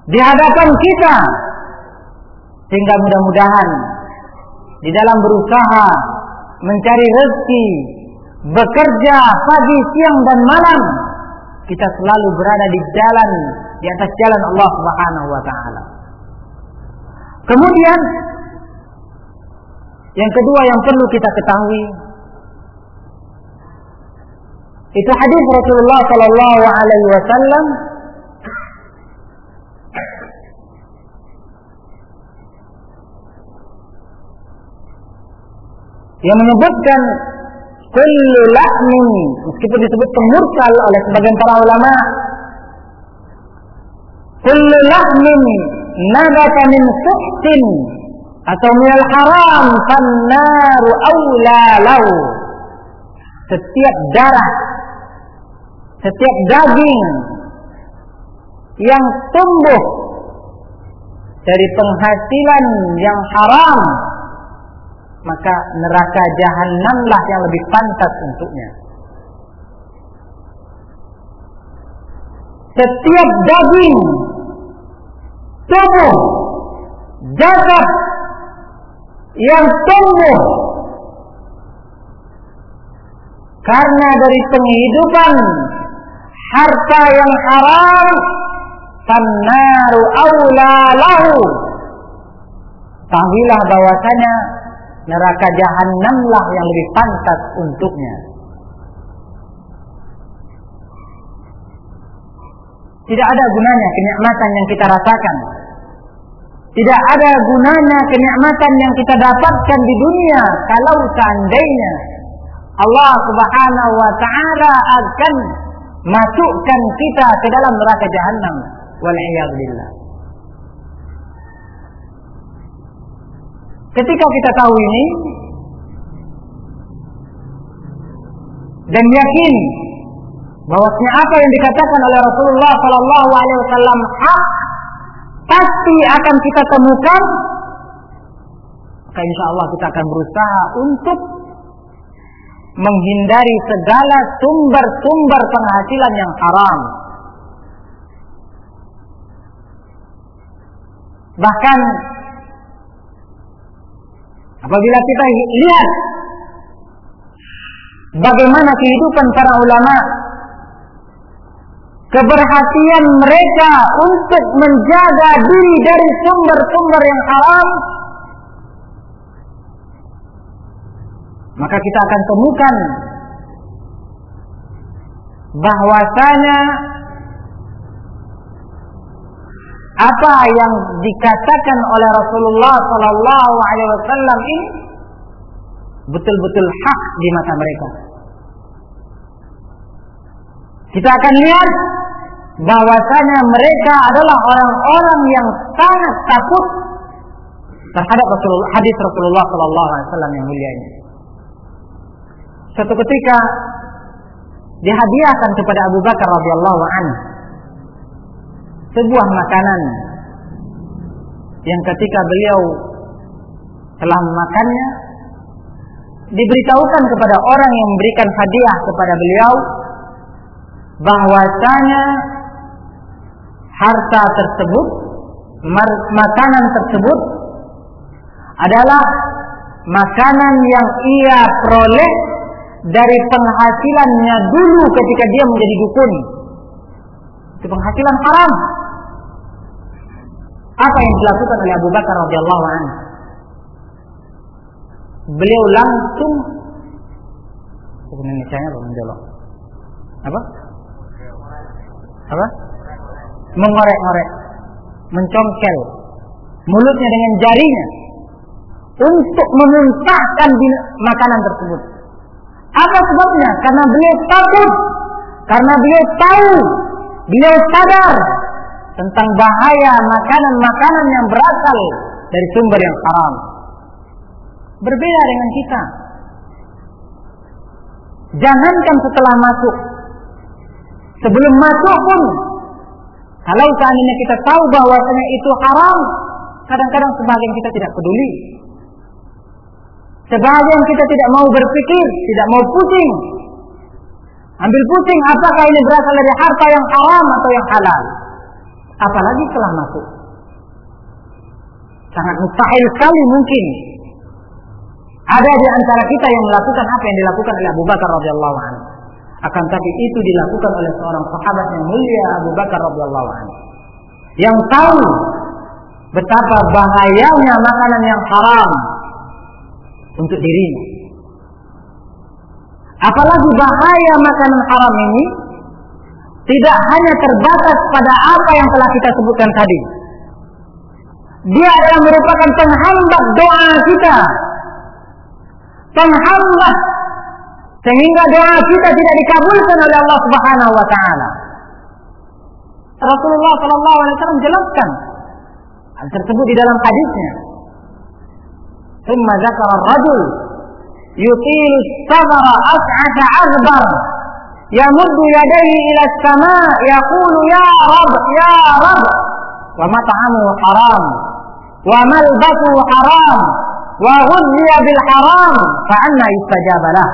di hadapan kita. Sehingga mudah-mudahan di dalam berusaha mencari rezeki, bekerja pagi, siang dan malam, kita selalu berada di jalan di atas jalan Allah Subhanahu wa taala. Kemudian yang kedua yang perlu kita ketahui itu hadis Rasulullah Shallallahu Alaihi Wasallam yang menyebutkan kullu lahmin meskipun disebut mursal oleh sebagian para ulama kullu lahmin nabata min suhtin atau minal haram fannaru awla lahu. Setiap darah setiap daging yang tumbuh dari penghasilan yang haram maka neraka jahanamlah yang lebih pantas untuknya. Setiap daging tubuh jasad yang tumbuh karena dari penghidupan harta yang haram tannaru aula lahu tahuilah bahwasanya neraka jahanamlah yang lebih pantas untuknya. Tidak ada gunanya kenikmatan yang kita rasakan. Tidak ada gunanya kenikmatan yang kita dapatkan di dunia kalau seandainya Allah Subhanahu wa taala akan masukkan kita ke dalam neraka jahanam. Wal. Ketika kita tahu ini dan yakin bahwasanya apa yang dikatakan oleh Rasulullah Sallallahu Alaihi Wasallam pasti akan kita temukan maka insya Allah kita akan berusaha untuk menghindari segala sumber-sumber penghasilan yang haram. Bahkan Apabila kita lihat bagaimana kehidupan para ulama, keberhasilan mereka untuk menjaga diri dari sumber-sumber yang haram, maka kita akan temukan bahwasanya apa yang dikatakan oleh Rasulullah Sallallahu Alaihi Wasallam ini betul-betul hak di mata mereka. Kita akan lihat bahwasanya mereka adalah orang-orang yang sangat takut terhadap Rasulullah, hadis Rasulullah Sallallahu Alaihi Wasallam yang mulia ini. Suatu ketika dihadiahkan kepada Abu Bakar radhiyallahu anhu sebuah makanan yang ketika beliau telah memakannya diberitahukan kepada orang yang memberikan hadiah kepada beliau bahwasanya harta tersebut makanan tersebut adalah makanan yang ia peroleh dari penghasilannya dulu ketika dia menjadi dukun itu penghasilan haram apa yang dilakukan oleh Abu Bakar radhiyallahu anhu? Beliau langsung hukum apa? Apa? Apa? Mengorek-ngorek, mencongkel mulutnya dengan jarinya untuk memuntahkan makanan tersebut. Apa sebabnya? Karena beliau takut, karena beliau tahu, beliau sadar tentang bahaya makanan-makanan yang berasal dari sumber yang haram. Berbeda dengan kita. Jangankan setelah masuk. Sebelum masuk pun kalau seandainya kita tahu bahwasanya itu haram, kadang-kadang sebagian kita tidak peduli. Sebagian kita tidak mau berpikir, tidak mau pusing. Ambil pusing apakah ini berasal dari harta yang haram atau yang halal apalagi telah masuk. Sangat mustahil sekali mungkin ada di antara kita yang melakukan apa yang dilakukan oleh Abu Bakar radhiyallahu anhu. Akan tapi itu dilakukan oleh seorang sahabat yang mulia Abu Bakar radhiyallahu anhu. Yang tahu betapa bahayanya makanan yang haram untuk dirinya. Apalagi bahaya makanan haram ini tidak hanya terbatas pada apa yang telah kita sebutkan tadi. Dia adalah merupakan penghambat doa kita. Penghambat sehingga doa kita tidak dikabulkan oleh Allah Subhanahu wa taala. Rasulullah sallallahu alaihi wasallam jelaskan hal tersebut di dalam hadisnya yutil sabara as'ata azbar yamuddu yadayhi ila as-sama' yaqulu ya rab ya rab wa mat'amu haram wa malbasu haram wa ghudhiya bil haram fa anna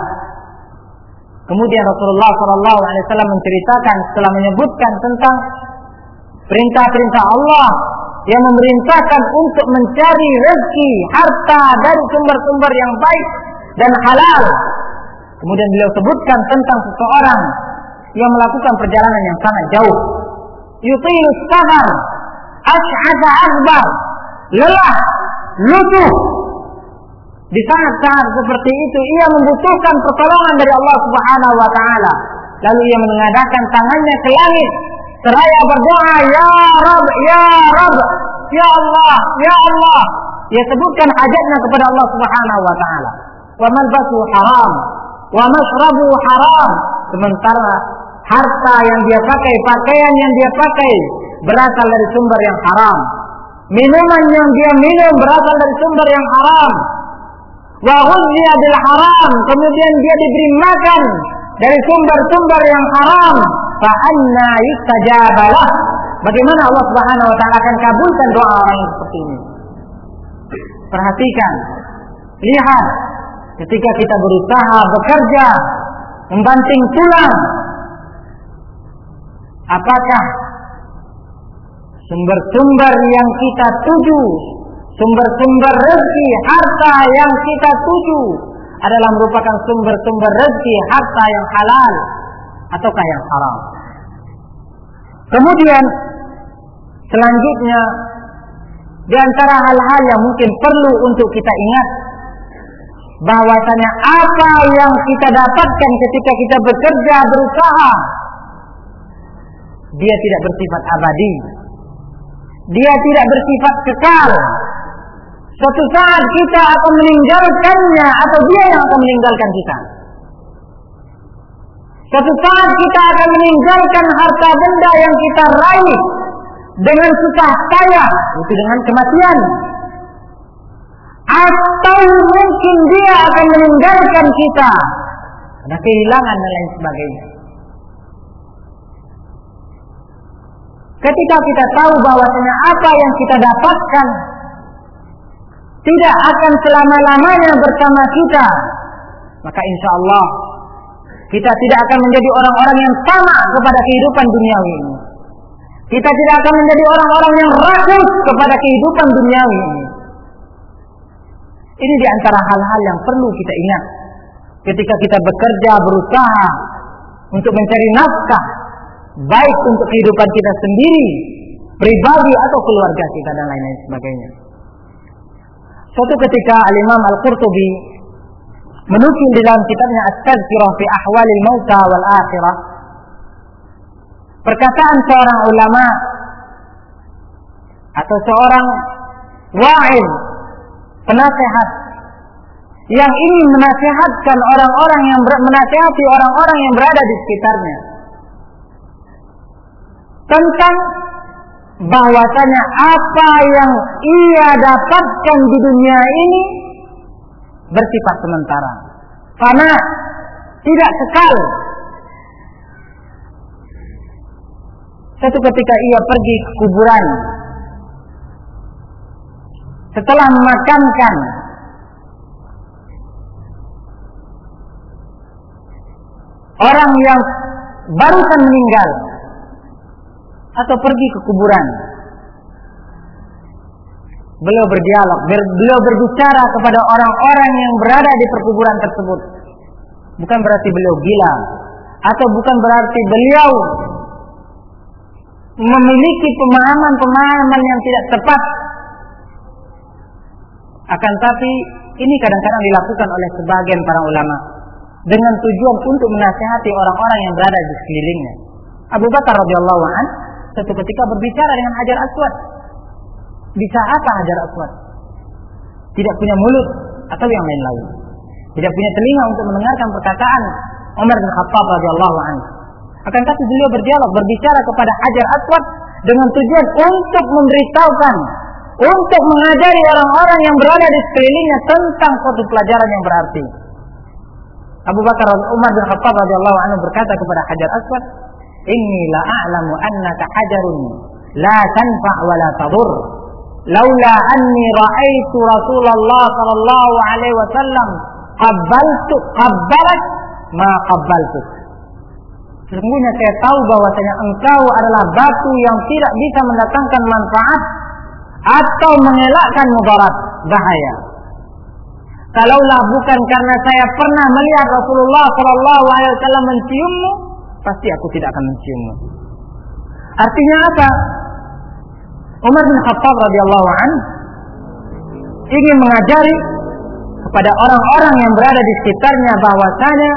Kemudian Rasulullah Shallallahu Alaihi Wasallam menceritakan setelah menyebutkan tentang perintah-perintah Allah yang memerintahkan untuk mencari rezeki, harta dari sumber-sumber yang baik dan halal. Kemudian beliau sebutkan tentang seseorang yang melakukan perjalanan yang sangat jauh. Yutilu sahar, ash'ada akbar, lelah, lusuh. Di saat-saat seperti itu ia membutuhkan pertolongan dari Allah Subhanahu wa taala. Lalu ia mengadakan tangannya ke langit seraya berdoa, Ya Rab, Ya Rab, Ya Allah, Ya Allah. Ia sebutkan hajatnya kepada Allah Subhanahu wa taala. Wa malbasu haram, wa mashrabu haram. Sementara harta yang dia pakai, pakaian yang dia pakai berasal dari sumber yang haram. Minuman yang dia minum berasal dari sumber yang haram. Wa ghuzziya bil haram, kemudian dia diberi makan dari sumber-sumber yang haram fa anna yustajabalah bagaimana Allah Subhanahu wa taala akan kabulkan doa orang seperti ini perhatikan lihat ketika kita berusaha bekerja membanting tulang apakah sumber-sumber yang kita tuju sumber-sumber rezeki harta yang kita tuju adalah merupakan sumber-sumber rezeki harta yang halal ataukah yang haram. Kemudian selanjutnya di antara hal-hal yang mungkin perlu untuk kita ingat bahwasanya apa yang kita dapatkan ketika kita bekerja berusaha dia tidak bersifat abadi. Dia tidak bersifat kekal. Suatu saat kita akan meninggalkannya atau dia yang akan meninggalkan kita. Suatu saat kita akan meninggalkan harta benda yang kita raih dengan susah payah, itu dengan kematian. Atau mungkin dia akan meninggalkan kita karena kehilangan dan lain sebagainya. Ketika kita tahu bahwasanya apa yang kita dapatkan tidak akan selama-lamanya bersama kita, maka insya Allah kita tidak akan menjadi orang-orang yang sama kepada kehidupan duniawi ini. Kita tidak akan menjadi orang-orang yang rakus kepada kehidupan duniawi ini. Ini di antara hal-hal yang perlu kita ingat ketika kita bekerja berusaha untuk mencari nafkah baik untuk kehidupan kita sendiri, pribadi atau keluarga kita dan lain-lain sebagainya. Suatu ketika Al-Imam Al-Qurtubi menukil dalam kitabnya At-Tazkirah fi Ahwalil Mauta wal Akhirah perkataan seorang ulama atau seorang wa'id penasehat yang ingin menasihatkan orang-orang yang menasehati orang-orang yang berada di sekitarnya tentang bahwasanya apa yang ia dapatkan di dunia ini bersifat sementara. Karena tidak kekal. Satu ketika ia pergi ke kuburan. Setelah memakamkan orang yang barusan meninggal atau pergi ke kuburan. Beliau berdialog, beliau berbicara kepada orang-orang yang berada di perkuburan tersebut. Bukan berarti beliau gila atau bukan berarti beliau memiliki pemahaman-pemahaman yang tidak tepat. Akan tapi ini kadang-kadang dilakukan oleh sebagian para ulama dengan tujuan untuk menasihati orang-orang yang berada di sekelilingnya. Abu Bakar radhiyallahu an satu ketika berbicara dengan Hajar Aswad. Bisa apa Hajar Aswad? Tidak punya mulut atau yang lain-lain. Tidak punya telinga untuk mendengarkan perkataan Umar bin Khattab radhiyallahu anhu. Akan tapi beliau berdialog, berbicara kepada Hajar Aswad dengan tujuan untuk memberitahukan, untuk mengajari orang-orang yang berada di sekelilingnya tentang suatu pelajaran yang berarti. Abu Bakar Umar bin Khattab radhiyallahu anhu berkata kepada Hajar Aswad, "Inni la a'lamu annaka hajarun la tanfa' wa la tadur. Laula anni ra'aitu Rasulullah sallallahu alaihi wasallam qabbaltu qabbalak ma qabbaltu." Sesungguhnya saya tahu bahwasanya engkau adalah batu yang tidak bisa mendatangkan manfaat atau mengelakkan mudarat bahaya. Kalaulah bukan karena saya pernah melihat Rasulullah Shallallahu Alaihi Wasallam menciummu, pasti aku tidak akan menciummu. Artinya apa? Umar bin Khattab radhiyallahu an ingin mengajari kepada orang-orang yang berada di sekitarnya bahwasanya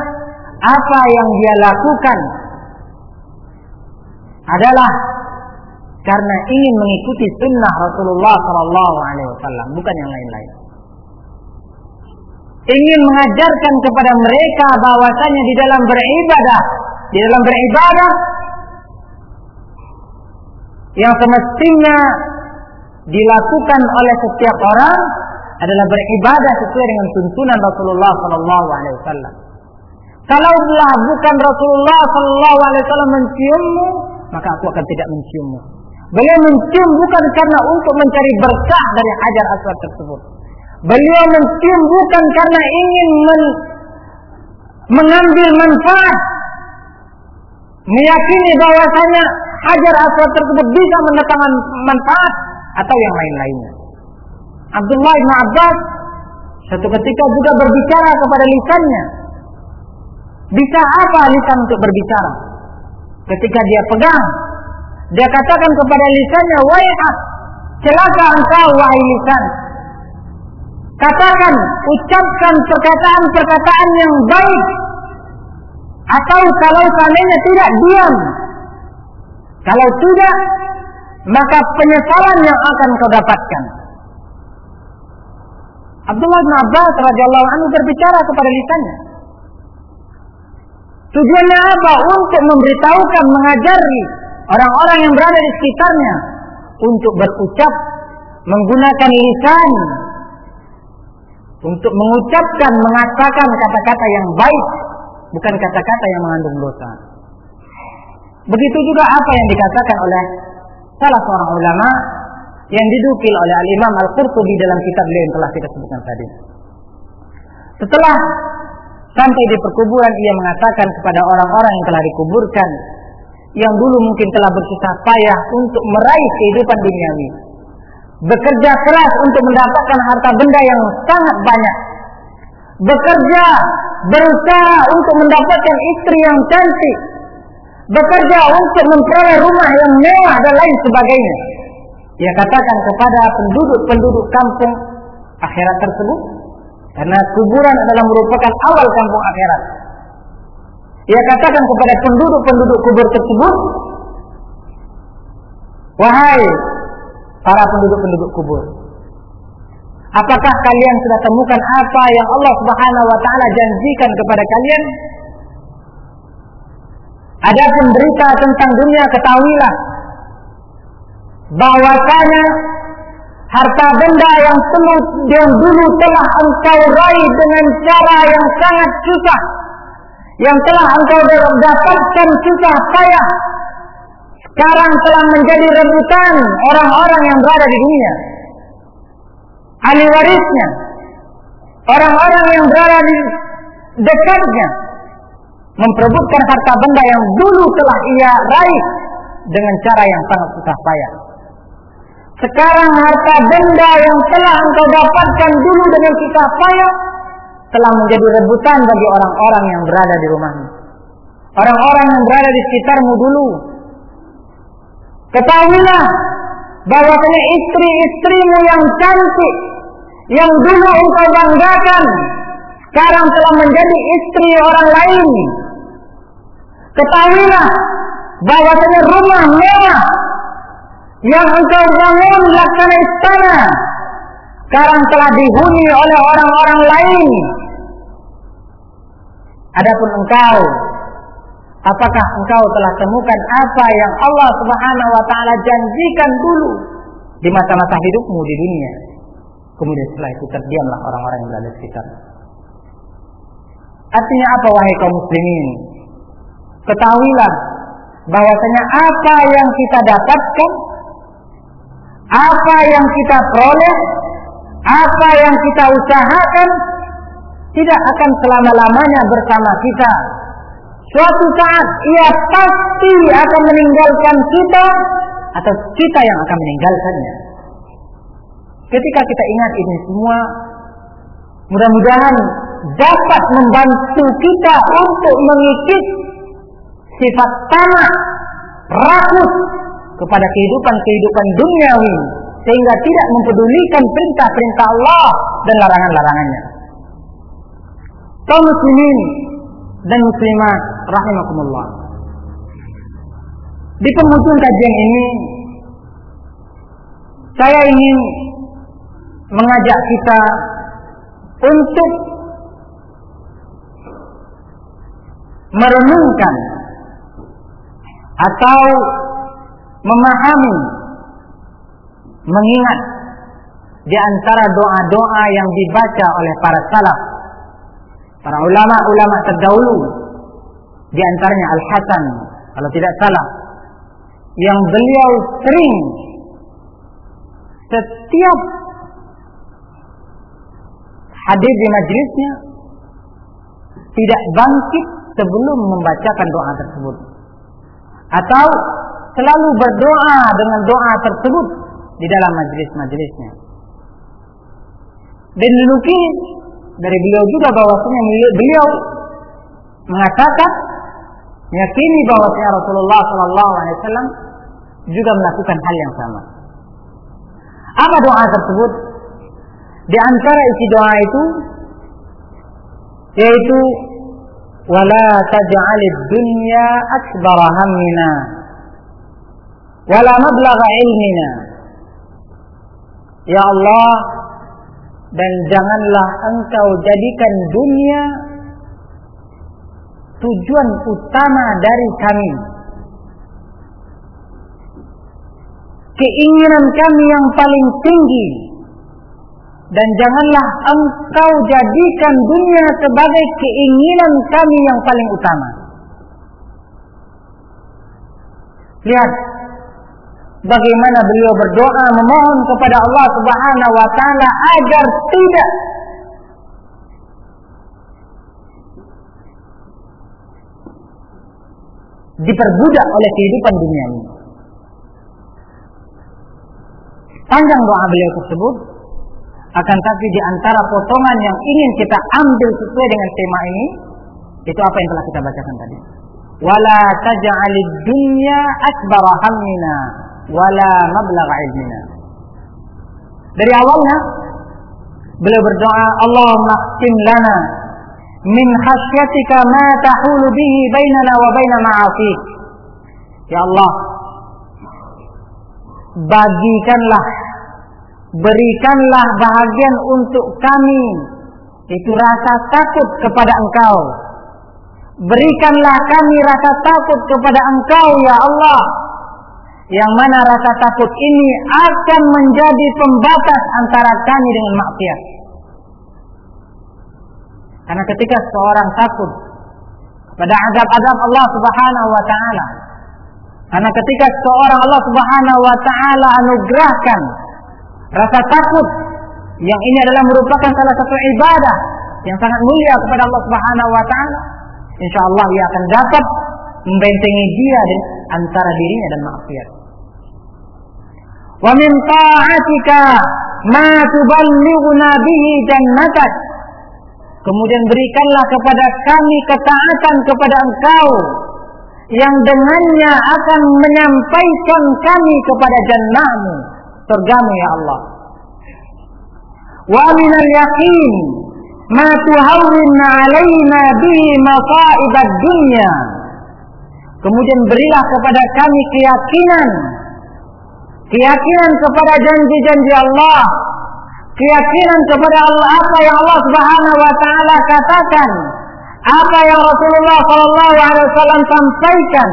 apa yang dia lakukan adalah karena ingin mengikuti sunnah Rasulullah Shallallahu Alaihi Wasallam, bukan yang lain-lain. Ingin mengajarkan kepada mereka bahwasanya di dalam beribadah, di dalam beribadah yang semestinya dilakukan oleh setiap orang adalah beribadah sesuai dengan tuntunan Rasulullah Shallallahu Alaihi Wasallam. Kalau bukan Rasulullah Shallallahu Alaihi Wasallam menciummu, maka aku akan tidak menciummu. Beliau mencium bukan karena untuk mencari berkah dari hajar aswad tersebut. Beliau mencium bukan karena ingin men mengambil manfaat. Meyakini bahwasanya hajar aswad tersebut bisa mendatangkan manfaat atau yang lain-lainnya. Abdullah bin Abbas satu ketika juga berbicara kepada lisannya. Bisa apa lisan untuk berbicara? Ketika dia pegang dia katakan kepada lisannya, Waihat, celaka engkau wahai lisan. Katakan, ucapkan perkataan-perkataan yang baik. Atau kalau seandainya tidak, diam. Kalau tidak, maka penyesalan yang akan kau dapatkan. Abdullah bin Abbas radhiyallahu anhu berbicara kepada lisannya. Tujuannya apa? Untuk memberitahukan, mengajari orang-orang yang berada di sekitarnya untuk berucap menggunakan lisan untuk mengucapkan mengatakan kata-kata yang baik bukan kata-kata yang mengandung dosa. Begitu juga apa yang dikatakan oleh salah seorang ulama yang didukil oleh Al-Imam Al-Qurtubi dalam kitab beliau yang telah kita sebutkan tadi. Setelah sampai di perkuburan ia mengatakan kepada orang-orang yang telah dikuburkan yang dulu mungkin telah bersusah payah untuk meraih kehidupan duniawi. Bekerja keras untuk mendapatkan harta benda yang sangat banyak. Bekerja, berusaha untuk mendapatkan istri yang cantik. Bekerja untuk memperoleh rumah yang mewah dan lain sebagainya. Ia katakan kepada penduduk-penduduk kampung akhirat tersebut. Karena kuburan adalah merupakan awal kampung akhirat ia katakan kepada penduduk-penduduk kubur tersebut, Wahai para penduduk-penduduk kubur, apakah kalian sudah temukan apa yang Allah Subhanahu wa taala janjikan kepada kalian? Ada berita tentang dunia ketahuilah bahwasanya harta benda yang yang dulu telah engkau raih dengan cara yang sangat susah yang telah engkau dapatkan susah payah sekarang telah menjadi rebutan orang-orang yang berada di dunia. Ahli warisnya, orang-orang yang berada di dekatnya, memperebutkan harta benda yang dulu telah ia raih dengan cara yang sangat susah payah. Sekarang harta benda yang telah engkau dapatkan dulu dengan kita payah telah menjadi rebutan bagi orang-orang yang berada di rumahmu. Orang-orang yang berada di sekitarmu dulu. Ketahuilah bahwasanya istri-istrimu yang cantik yang dulu engkau banggakan sekarang telah menjadi istri orang lain. Ketahuilah bahwasanya rumah mewah yang engkau bangun laksana istana sekarang telah dihuni oleh orang-orang lain. Adapun engkau, apakah engkau telah temukan apa yang Allah Subhanahu wa taala janjikan dulu di masa-masa hidupmu di dunia? Kemudian setelah itu terdiamlah orang-orang yang berada sekitar. Artinya apa wahai kaum muslimin? Ketahuilah bahwasanya apa yang kita dapatkan, apa yang kita peroleh, apa yang kita usahakan tidak akan selama-lamanya bersama kita. Suatu saat ia pasti akan meninggalkan kita atau kita yang akan meninggalkannya. Ketika kita ingat ini semua, mudah-mudahan dapat membantu kita untuk mengikis sifat tamak, rakus kepada kehidupan-kehidupan duniawi sehingga tidak mempedulikan perintah-perintah Allah dan larangan-larangannya. Kaum muslimin dan muslimat rahimakumullah. Di penghujung kajian ini saya ingin mengajak kita untuk merenungkan atau memahami mengingat di antara doa-doa yang dibaca oleh para salaf para ulama-ulama terdahulu di antaranya Al Hasan kalau tidak salah yang beliau sering setiap hadir di majlisnya tidak bangkit sebelum membacakan doa tersebut. Atau selalu berdoa dengan doa tersebut di dalam majlis-majlisnya dan dinukil dari beliau juga bahwasanya beliau mengatakan meyakini bahwasanya Rasulullah Shallallahu Alaihi Wasallam juga melakukan hal yang sama. Apa doa tersebut? Di antara isi doa itu yaitu wala taj'alid dunya akbara hammina wala mablagha ilmina. Ya Allah, dan janganlah engkau jadikan dunia tujuan utama dari kami. Keinginan kami yang paling tinggi dan janganlah engkau jadikan dunia sebagai keinginan kami yang paling utama. Lihat bagaimana beliau berdoa memohon kepada Allah Subhanahu wa taala agar tidak diperbudak oleh kehidupan dunia ini. Panjang doa beliau tersebut, akan tapi di antara potongan yang ingin kita ambil sesuai dengan tema ini, itu apa yang telah kita bacakan tadi. Wala taj'alid dunya akbara hammina wala mablagha ilmina. Dari awalnya beliau berdoa, Allahumma qsim lana min khasyatika ma tahulu bihi bainana wa baina ma'asik. Ya Allah, bagikanlah berikanlah bahagian untuk kami itu rasa takut kepada Engkau. Berikanlah kami rasa takut kepada Engkau ya Allah yang mana rasa takut ini akan menjadi pembatas antara kami dengan maksiat. Karena ketika seorang takut pada azab-azab Allah Subhanahu wa taala, karena ketika seorang Allah Subhanahu wa taala anugerahkan rasa takut yang ini adalah merupakan salah satu ibadah yang sangat mulia kepada Allah Subhanahu wa taala, insyaallah ia akan dapat membentengi dia antara dirinya dan maksiat. Wa min ta'atika ma tuballighuna bihi jannatak. Kemudian berikanlah kepada kami ketaatan kepada engkau yang dengannya akan menyampaikan kami kepada jannahmu, surgamu ya Allah. Wa minal yaqin ma tuhawwin alaina bihi masa'ib dunya Kemudian berilah kepada kami keyakinan keyakinan kepada janji-janji Allah, keyakinan kepada Allah apa yang Allah Subhanahu wa taala katakan, apa yang Rasulullah sallallahu alaihi wasallam sampaikan.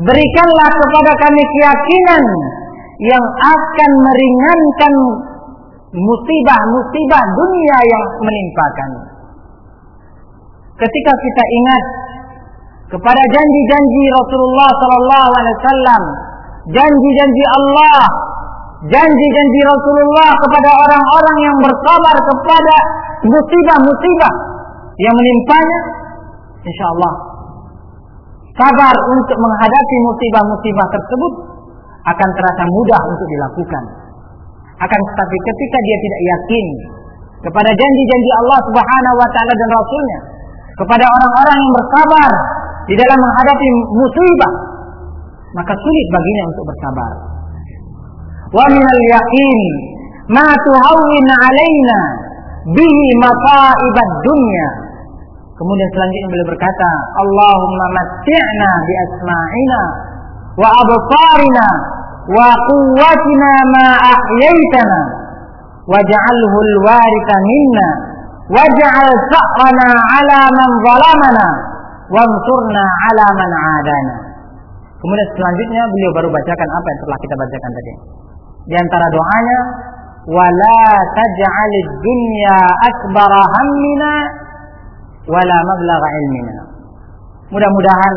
Berikanlah kepada kami keyakinan yang akan meringankan musibah-musibah dunia yang menimpa kami. Ketika kita ingat kepada janji-janji Rasulullah sallallahu alaihi wasallam, janji-janji Allah, janji-janji Rasulullah kepada orang-orang yang bersabar kepada musibah-musibah yang menimpanya, insya Allah sabar untuk menghadapi musibah-musibah tersebut akan terasa mudah untuk dilakukan. Akan tetapi ketika dia tidak yakin kepada janji-janji Allah Subhanahu wa taala dan rasulnya, kepada orang-orang yang bersabar di dalam menghadapi musibah, maka sulit baginya untuk bersabar. Wa minal yaqin ma tuhawwin alaina bihi masa'ibad dunya. Kemudian selanjutnya beliau berkata, Allahumma matti'na bi asma'ina wa absarina wa quwwatina ma ahyaitana waj'alhu al-waritha minna waj'al sa'rana 'ala man zalamana wansurna 'ala man 'adana. Kemudian selanjutnya beliau baru bacakan apa yang telah kita bacakan tadi. Di antara doanya, wala taj'alid dunya akbara hammina wala mablagha ilmina. Mudah-mudahan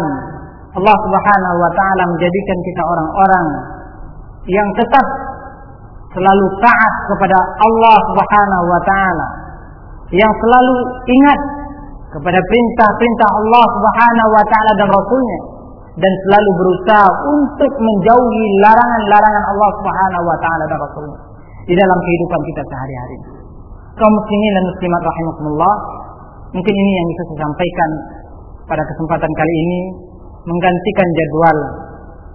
Allah Subhanahu wa taala menjadikan kita orang-orang yang tetap selalu taat kepada Allah Subhanahu wa taala, yang selalu ingat kepada perintah-perintah Allah Subhanahu wa taala dan rasulnya dan selalu berusaha untuk menjauhi larangan-larangan Allah Subhanahu wa taala dan Rasulnya di dalam kehidupan kita sehari-hari. Kaum muslimin dan muslimat rahimakumullah, mungkin ini yang bisa saya sampaikan pada kesempatan kali ini menggantikan jadwal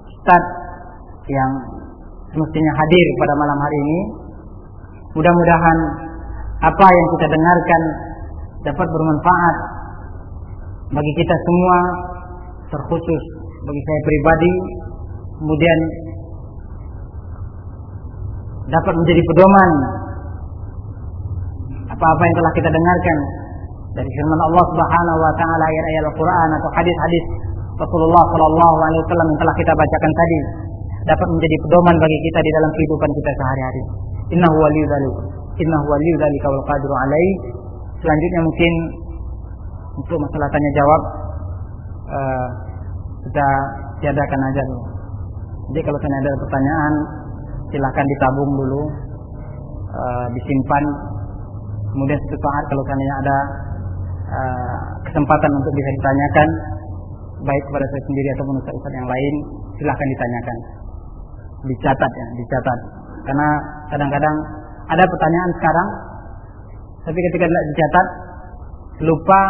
Ustaz yang semestinya hadir pada malam hari ini. Mudah-mudahan apa yang kita dengarkan dapat bermanfaat bagi kita semua terkhusus bagi saya pribadi kemudian dapat menjadi pedoman apa-apa yang telah kita dengarkan dari firman Allah Subhanahu wa taala ayat-ayat Al-Qur'an atau hadis-hadis Rasulullah sallallahu alaihi wasallam yang telah kita bacakan tadi dapat menjadi pedoman bagi kita di dalam kehidupan kita sehari-hari. Innahu waliyyu dzalik. Innahu waliyyu dzalika wal qadiru alaih. Selanjutnya mungkin untuk masalah tanya jawab uh, kita tiadakan aja dulu. Jadi kalau saya ada pertanyaan silahkan ditabung dulu, e, disimpan. Kemudian suatu saat kalau seandainya ada e, kesempatan untuk bisa ditanyakan, baik kepada saya sendiri ataupun ustaz-ustaz yang lain, silahkan ditanyakan. Dicatat ya, dicatat. Karena kadang-kadang ada pertanyaan sekarang, tapi ketika tidak dicatat, lupa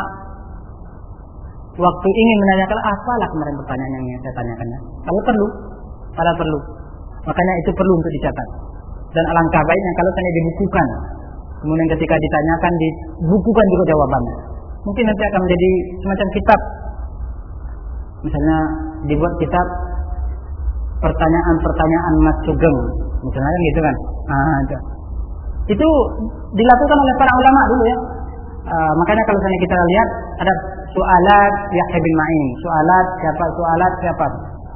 waktu ingin menanyakan apalah kemarin pertanyaan yang saya tanyakannya. Kalau perlu, kalau perlu. Makanya itu perlu untuk dicatat. Dan alangkah baiknya kalau tanya dibukukan. Kemudian ketika ditanyakan dibukukan juga jawabannya. Mungkin nanti akan menjadi semacam kitab. Misalnya dibuat kitab pertanyaan-pertanyaan Mas Sugeng. Misalnya gitu kan. Nah, itu. itu dilakukan oleh para ulama dulu ya. Uh, makanya kalau misalnya kita lihat ada Su'alat Yahya bin Ma'in. Su'alat siapa? Su'alat siapa?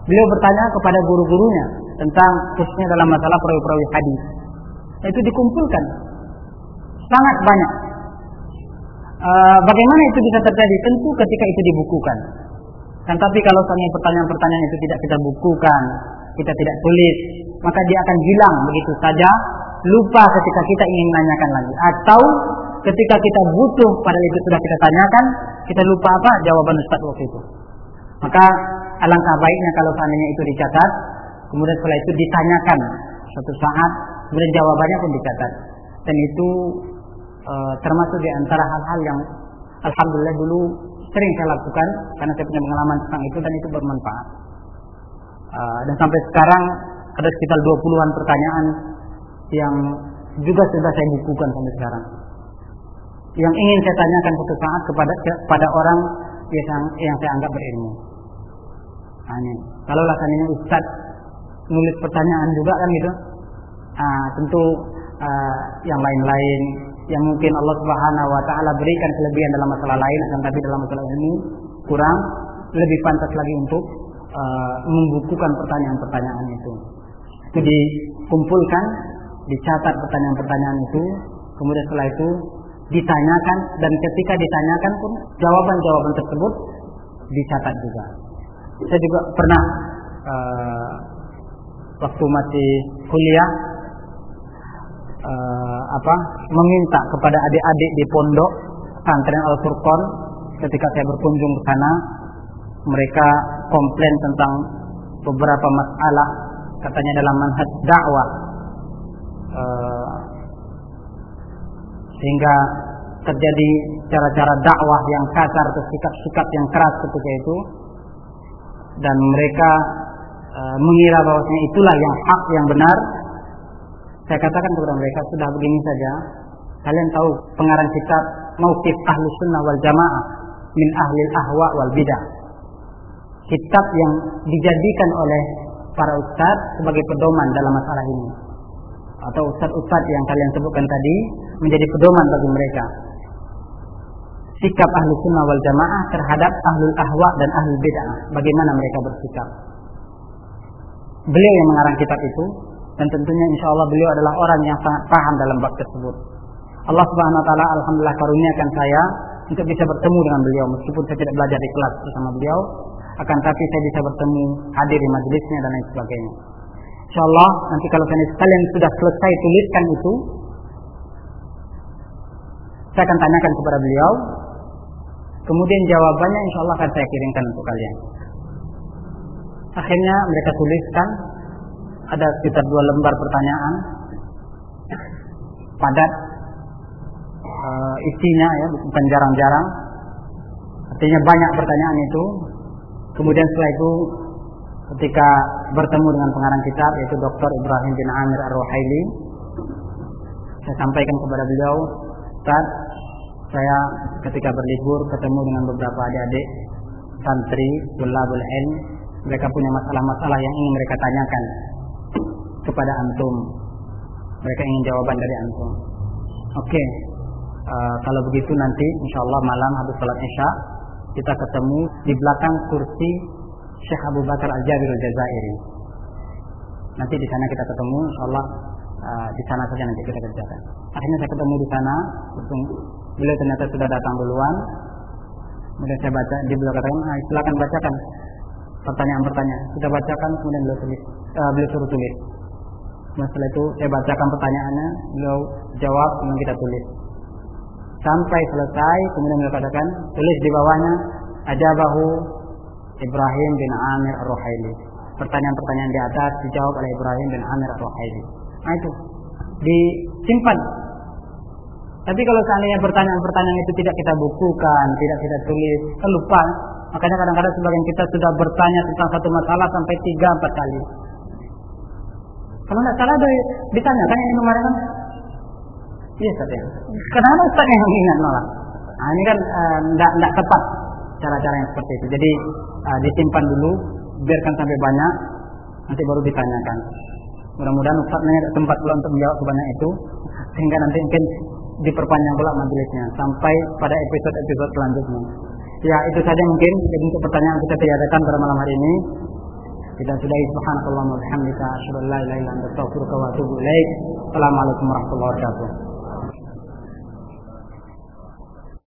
Beliau bertanya kepada guru-gurunya tentang khususnya dalam masalah perawi-perawi hadis. Itu dikumpulkan sangat banyak. E, bagaimana itu bisa terjadi? Tentu ketika itu dibukukan. Dan tapi kalau misalnya pertanyaan-pertanyaan itu tidak kita bukukan, kita tidak tulis, maka dia akan hilang begitu saja, lupa ketika kita ingin menanyakan lagi. Atau ketika kita butuh pada itu sudah kita tanyakan, kita lupa apa jawaban Ustaz waktu itu. Maka alangkah baiknya kalau seandainya itu dicatat, kemudian setelah itu ditanyakan Suatu saat kemudian jawabannya pun dicatat. Dan itu e, termasuk di antara hal-hal yang alhamdulillah dulu sering saya lakukan karena saya punya pengalaman tentang itu dan itu bermanfaat. E, dan sampai sekarang ada sekitar 20-an pertanyaan yang juga sudah saya bukukan sampai sekarang. Yang ingin saya tanyakan suatu saat kepada kepada orang yang, yang saya anggap berilmu. Ini. Kalau ini Ustaz nulis pertanyaan juga kan gitu, ah, tentu ah, yang lain-lain yang mungkin Allah Subhanahu Wa Taala berikan kelebihan dalam masalah lain, akan tapi dalam masalah ini kurang, lebih pantas lagi untuk uh, membukukan pertanyaan-pertanyaan itu. Itu dikumpulkan, dicatat pertanyaan-pertanyaan itu, kemudian setelah itu ditanyakan dan ketika ditanyakan pun jawaban-jawaban tersebut dicatat juga. Saya juga pernah uh, waktu masih kuliah uh, apa meminta kepada adik-adik di pondok pesantren Al Furqan ketika saya berkunjung ke sana mereka komplain tentang beberapa masalah katanya dalam manhaj dakwah uh, sehingga terjadi cara-cara dakwah yang kasar atau sikap-sikap yang keras ketika itu. Dan mereka e, mengira bahwasanya itulah yang hak yang benar. Saya katakan kepada mereka sudah begini saja. Kalian tahu pengarang kitab Mauqif Ahlu Sunnah wal Jamaah min ahli ahwa wal bidah. Kitab yang dijadikan oleh para ustaz sebagai pedoman dalam masalah ini. Atau ustaz-ustaz yang kalian sebutkan tadi menjadi pedoman bagi mereka. Sikap ahlu sunnah wal jamaah terhadap ahlul ahwa dan ahlul bid'ah. Bagaimana mereka bersikap. Beliau yang mengarang kitab itu. Dan tentunya insya Allah beliau adalah orang yang sangat paham dalam bab tersebut. Allah subhanahu wa ta'ala alhamdulillah karuniakan saya untuk bisa bertemu dengan beliau. Meskipun saya tidak belajar di kelas bersama beliau akan tapi saya bisa bertemu hadir di majelisnya dan lain sebagainya. Insya Allah nanti kalau kalian sudah selesai tuliskan itu saya akan tanyakan kepada beliau. Kemudian jawabannya insya Allah akan saya kirimkan untuk kalian. Akhirnya mereka tuliskan ada sekitar dua lembar pertanyaan. Padat. E, isinya ya bukan jarang-jarang. Artinya banyak pertanyaan itu. Kemudian setelah itu ketika bertemu dengan pengarang kitab yaitu Dr. Ibrahim bin Amir Ar-Ruhaili saya sampaikan kepada beliau saat saya ketika berlibur ketemu dengan beberapa adik-adik santri tulabul ilm mereka punya masalah-masalah yang ingin mereka tanyakan kepada antum mereka ingin jawaban dari antum oke okay. uh, eh, kalau begitu nanti insyaallah malam habis salat isya kita ketemu di belakang kursi Syekh Abu Bakar Al-Jabir Al-Jazairi. Nanti di sana kita ketemu, insyaallah uh, di sana saja nanti kita kerjakan. Akhirnya saya ketemu di sana, beliau ternyata sudah datang duluan. Kemudian saya baca, dia beliau katakan, ah, silakan bacakan pertanyaan-pertanyaan. Kita bacakan, kemudian beliau tulis, uh, beliau suruh tulis. Nah, setelah itu saya bacakan pertanyaannya, beliau jawab, kemudian kita tulis. Sampai selesai, kemudian beliau katakan, tulis di bawahnya, ajabahu Ibrahim bin Amir Ar-Ruhaili. Pertanyaan-pertanyaan di atas dijawab oleh Ibrahim bin Amir Ar-Ruhaili. Nah itu disimpan. Tapi kalau seandainya pertanyaan-pertanyaan itu tidak kita bukukan, tidak kita tulis, kita lupa. Makanya kadang-kadang sebagian kita sudah bertanya tentang satu masalah sampai tiga empat kali. Kalau tidak salah dari ditanya kan ini kemarin kan? Iya Ustaz ya. Kenapa Ustaz yang ingat nolak? Nah ini kan tidak eh, uh, tepat cara-cara yang seperti itu. Jadi uh, disimpan dulu, biarkan sampai banyak, nanti baru ditanyakan. Mudah-mudahan Ustaz tempat pula untuk menjawab sebanyak itu, sehingga nanti mungkin diperpanjang pula majelisnya sampai pada episode-episode selanjutnya. Ya itu saja mungkin jadi untuk pertanyaan kita tiadakan pada malam hari ini. Kita sudahi subhanakallah wa bihamdika asyhadu an la ilaha illa anta astaghfiruka wa atubu ilaik. Assalamualaikum warahmatullahi wabarakatuh.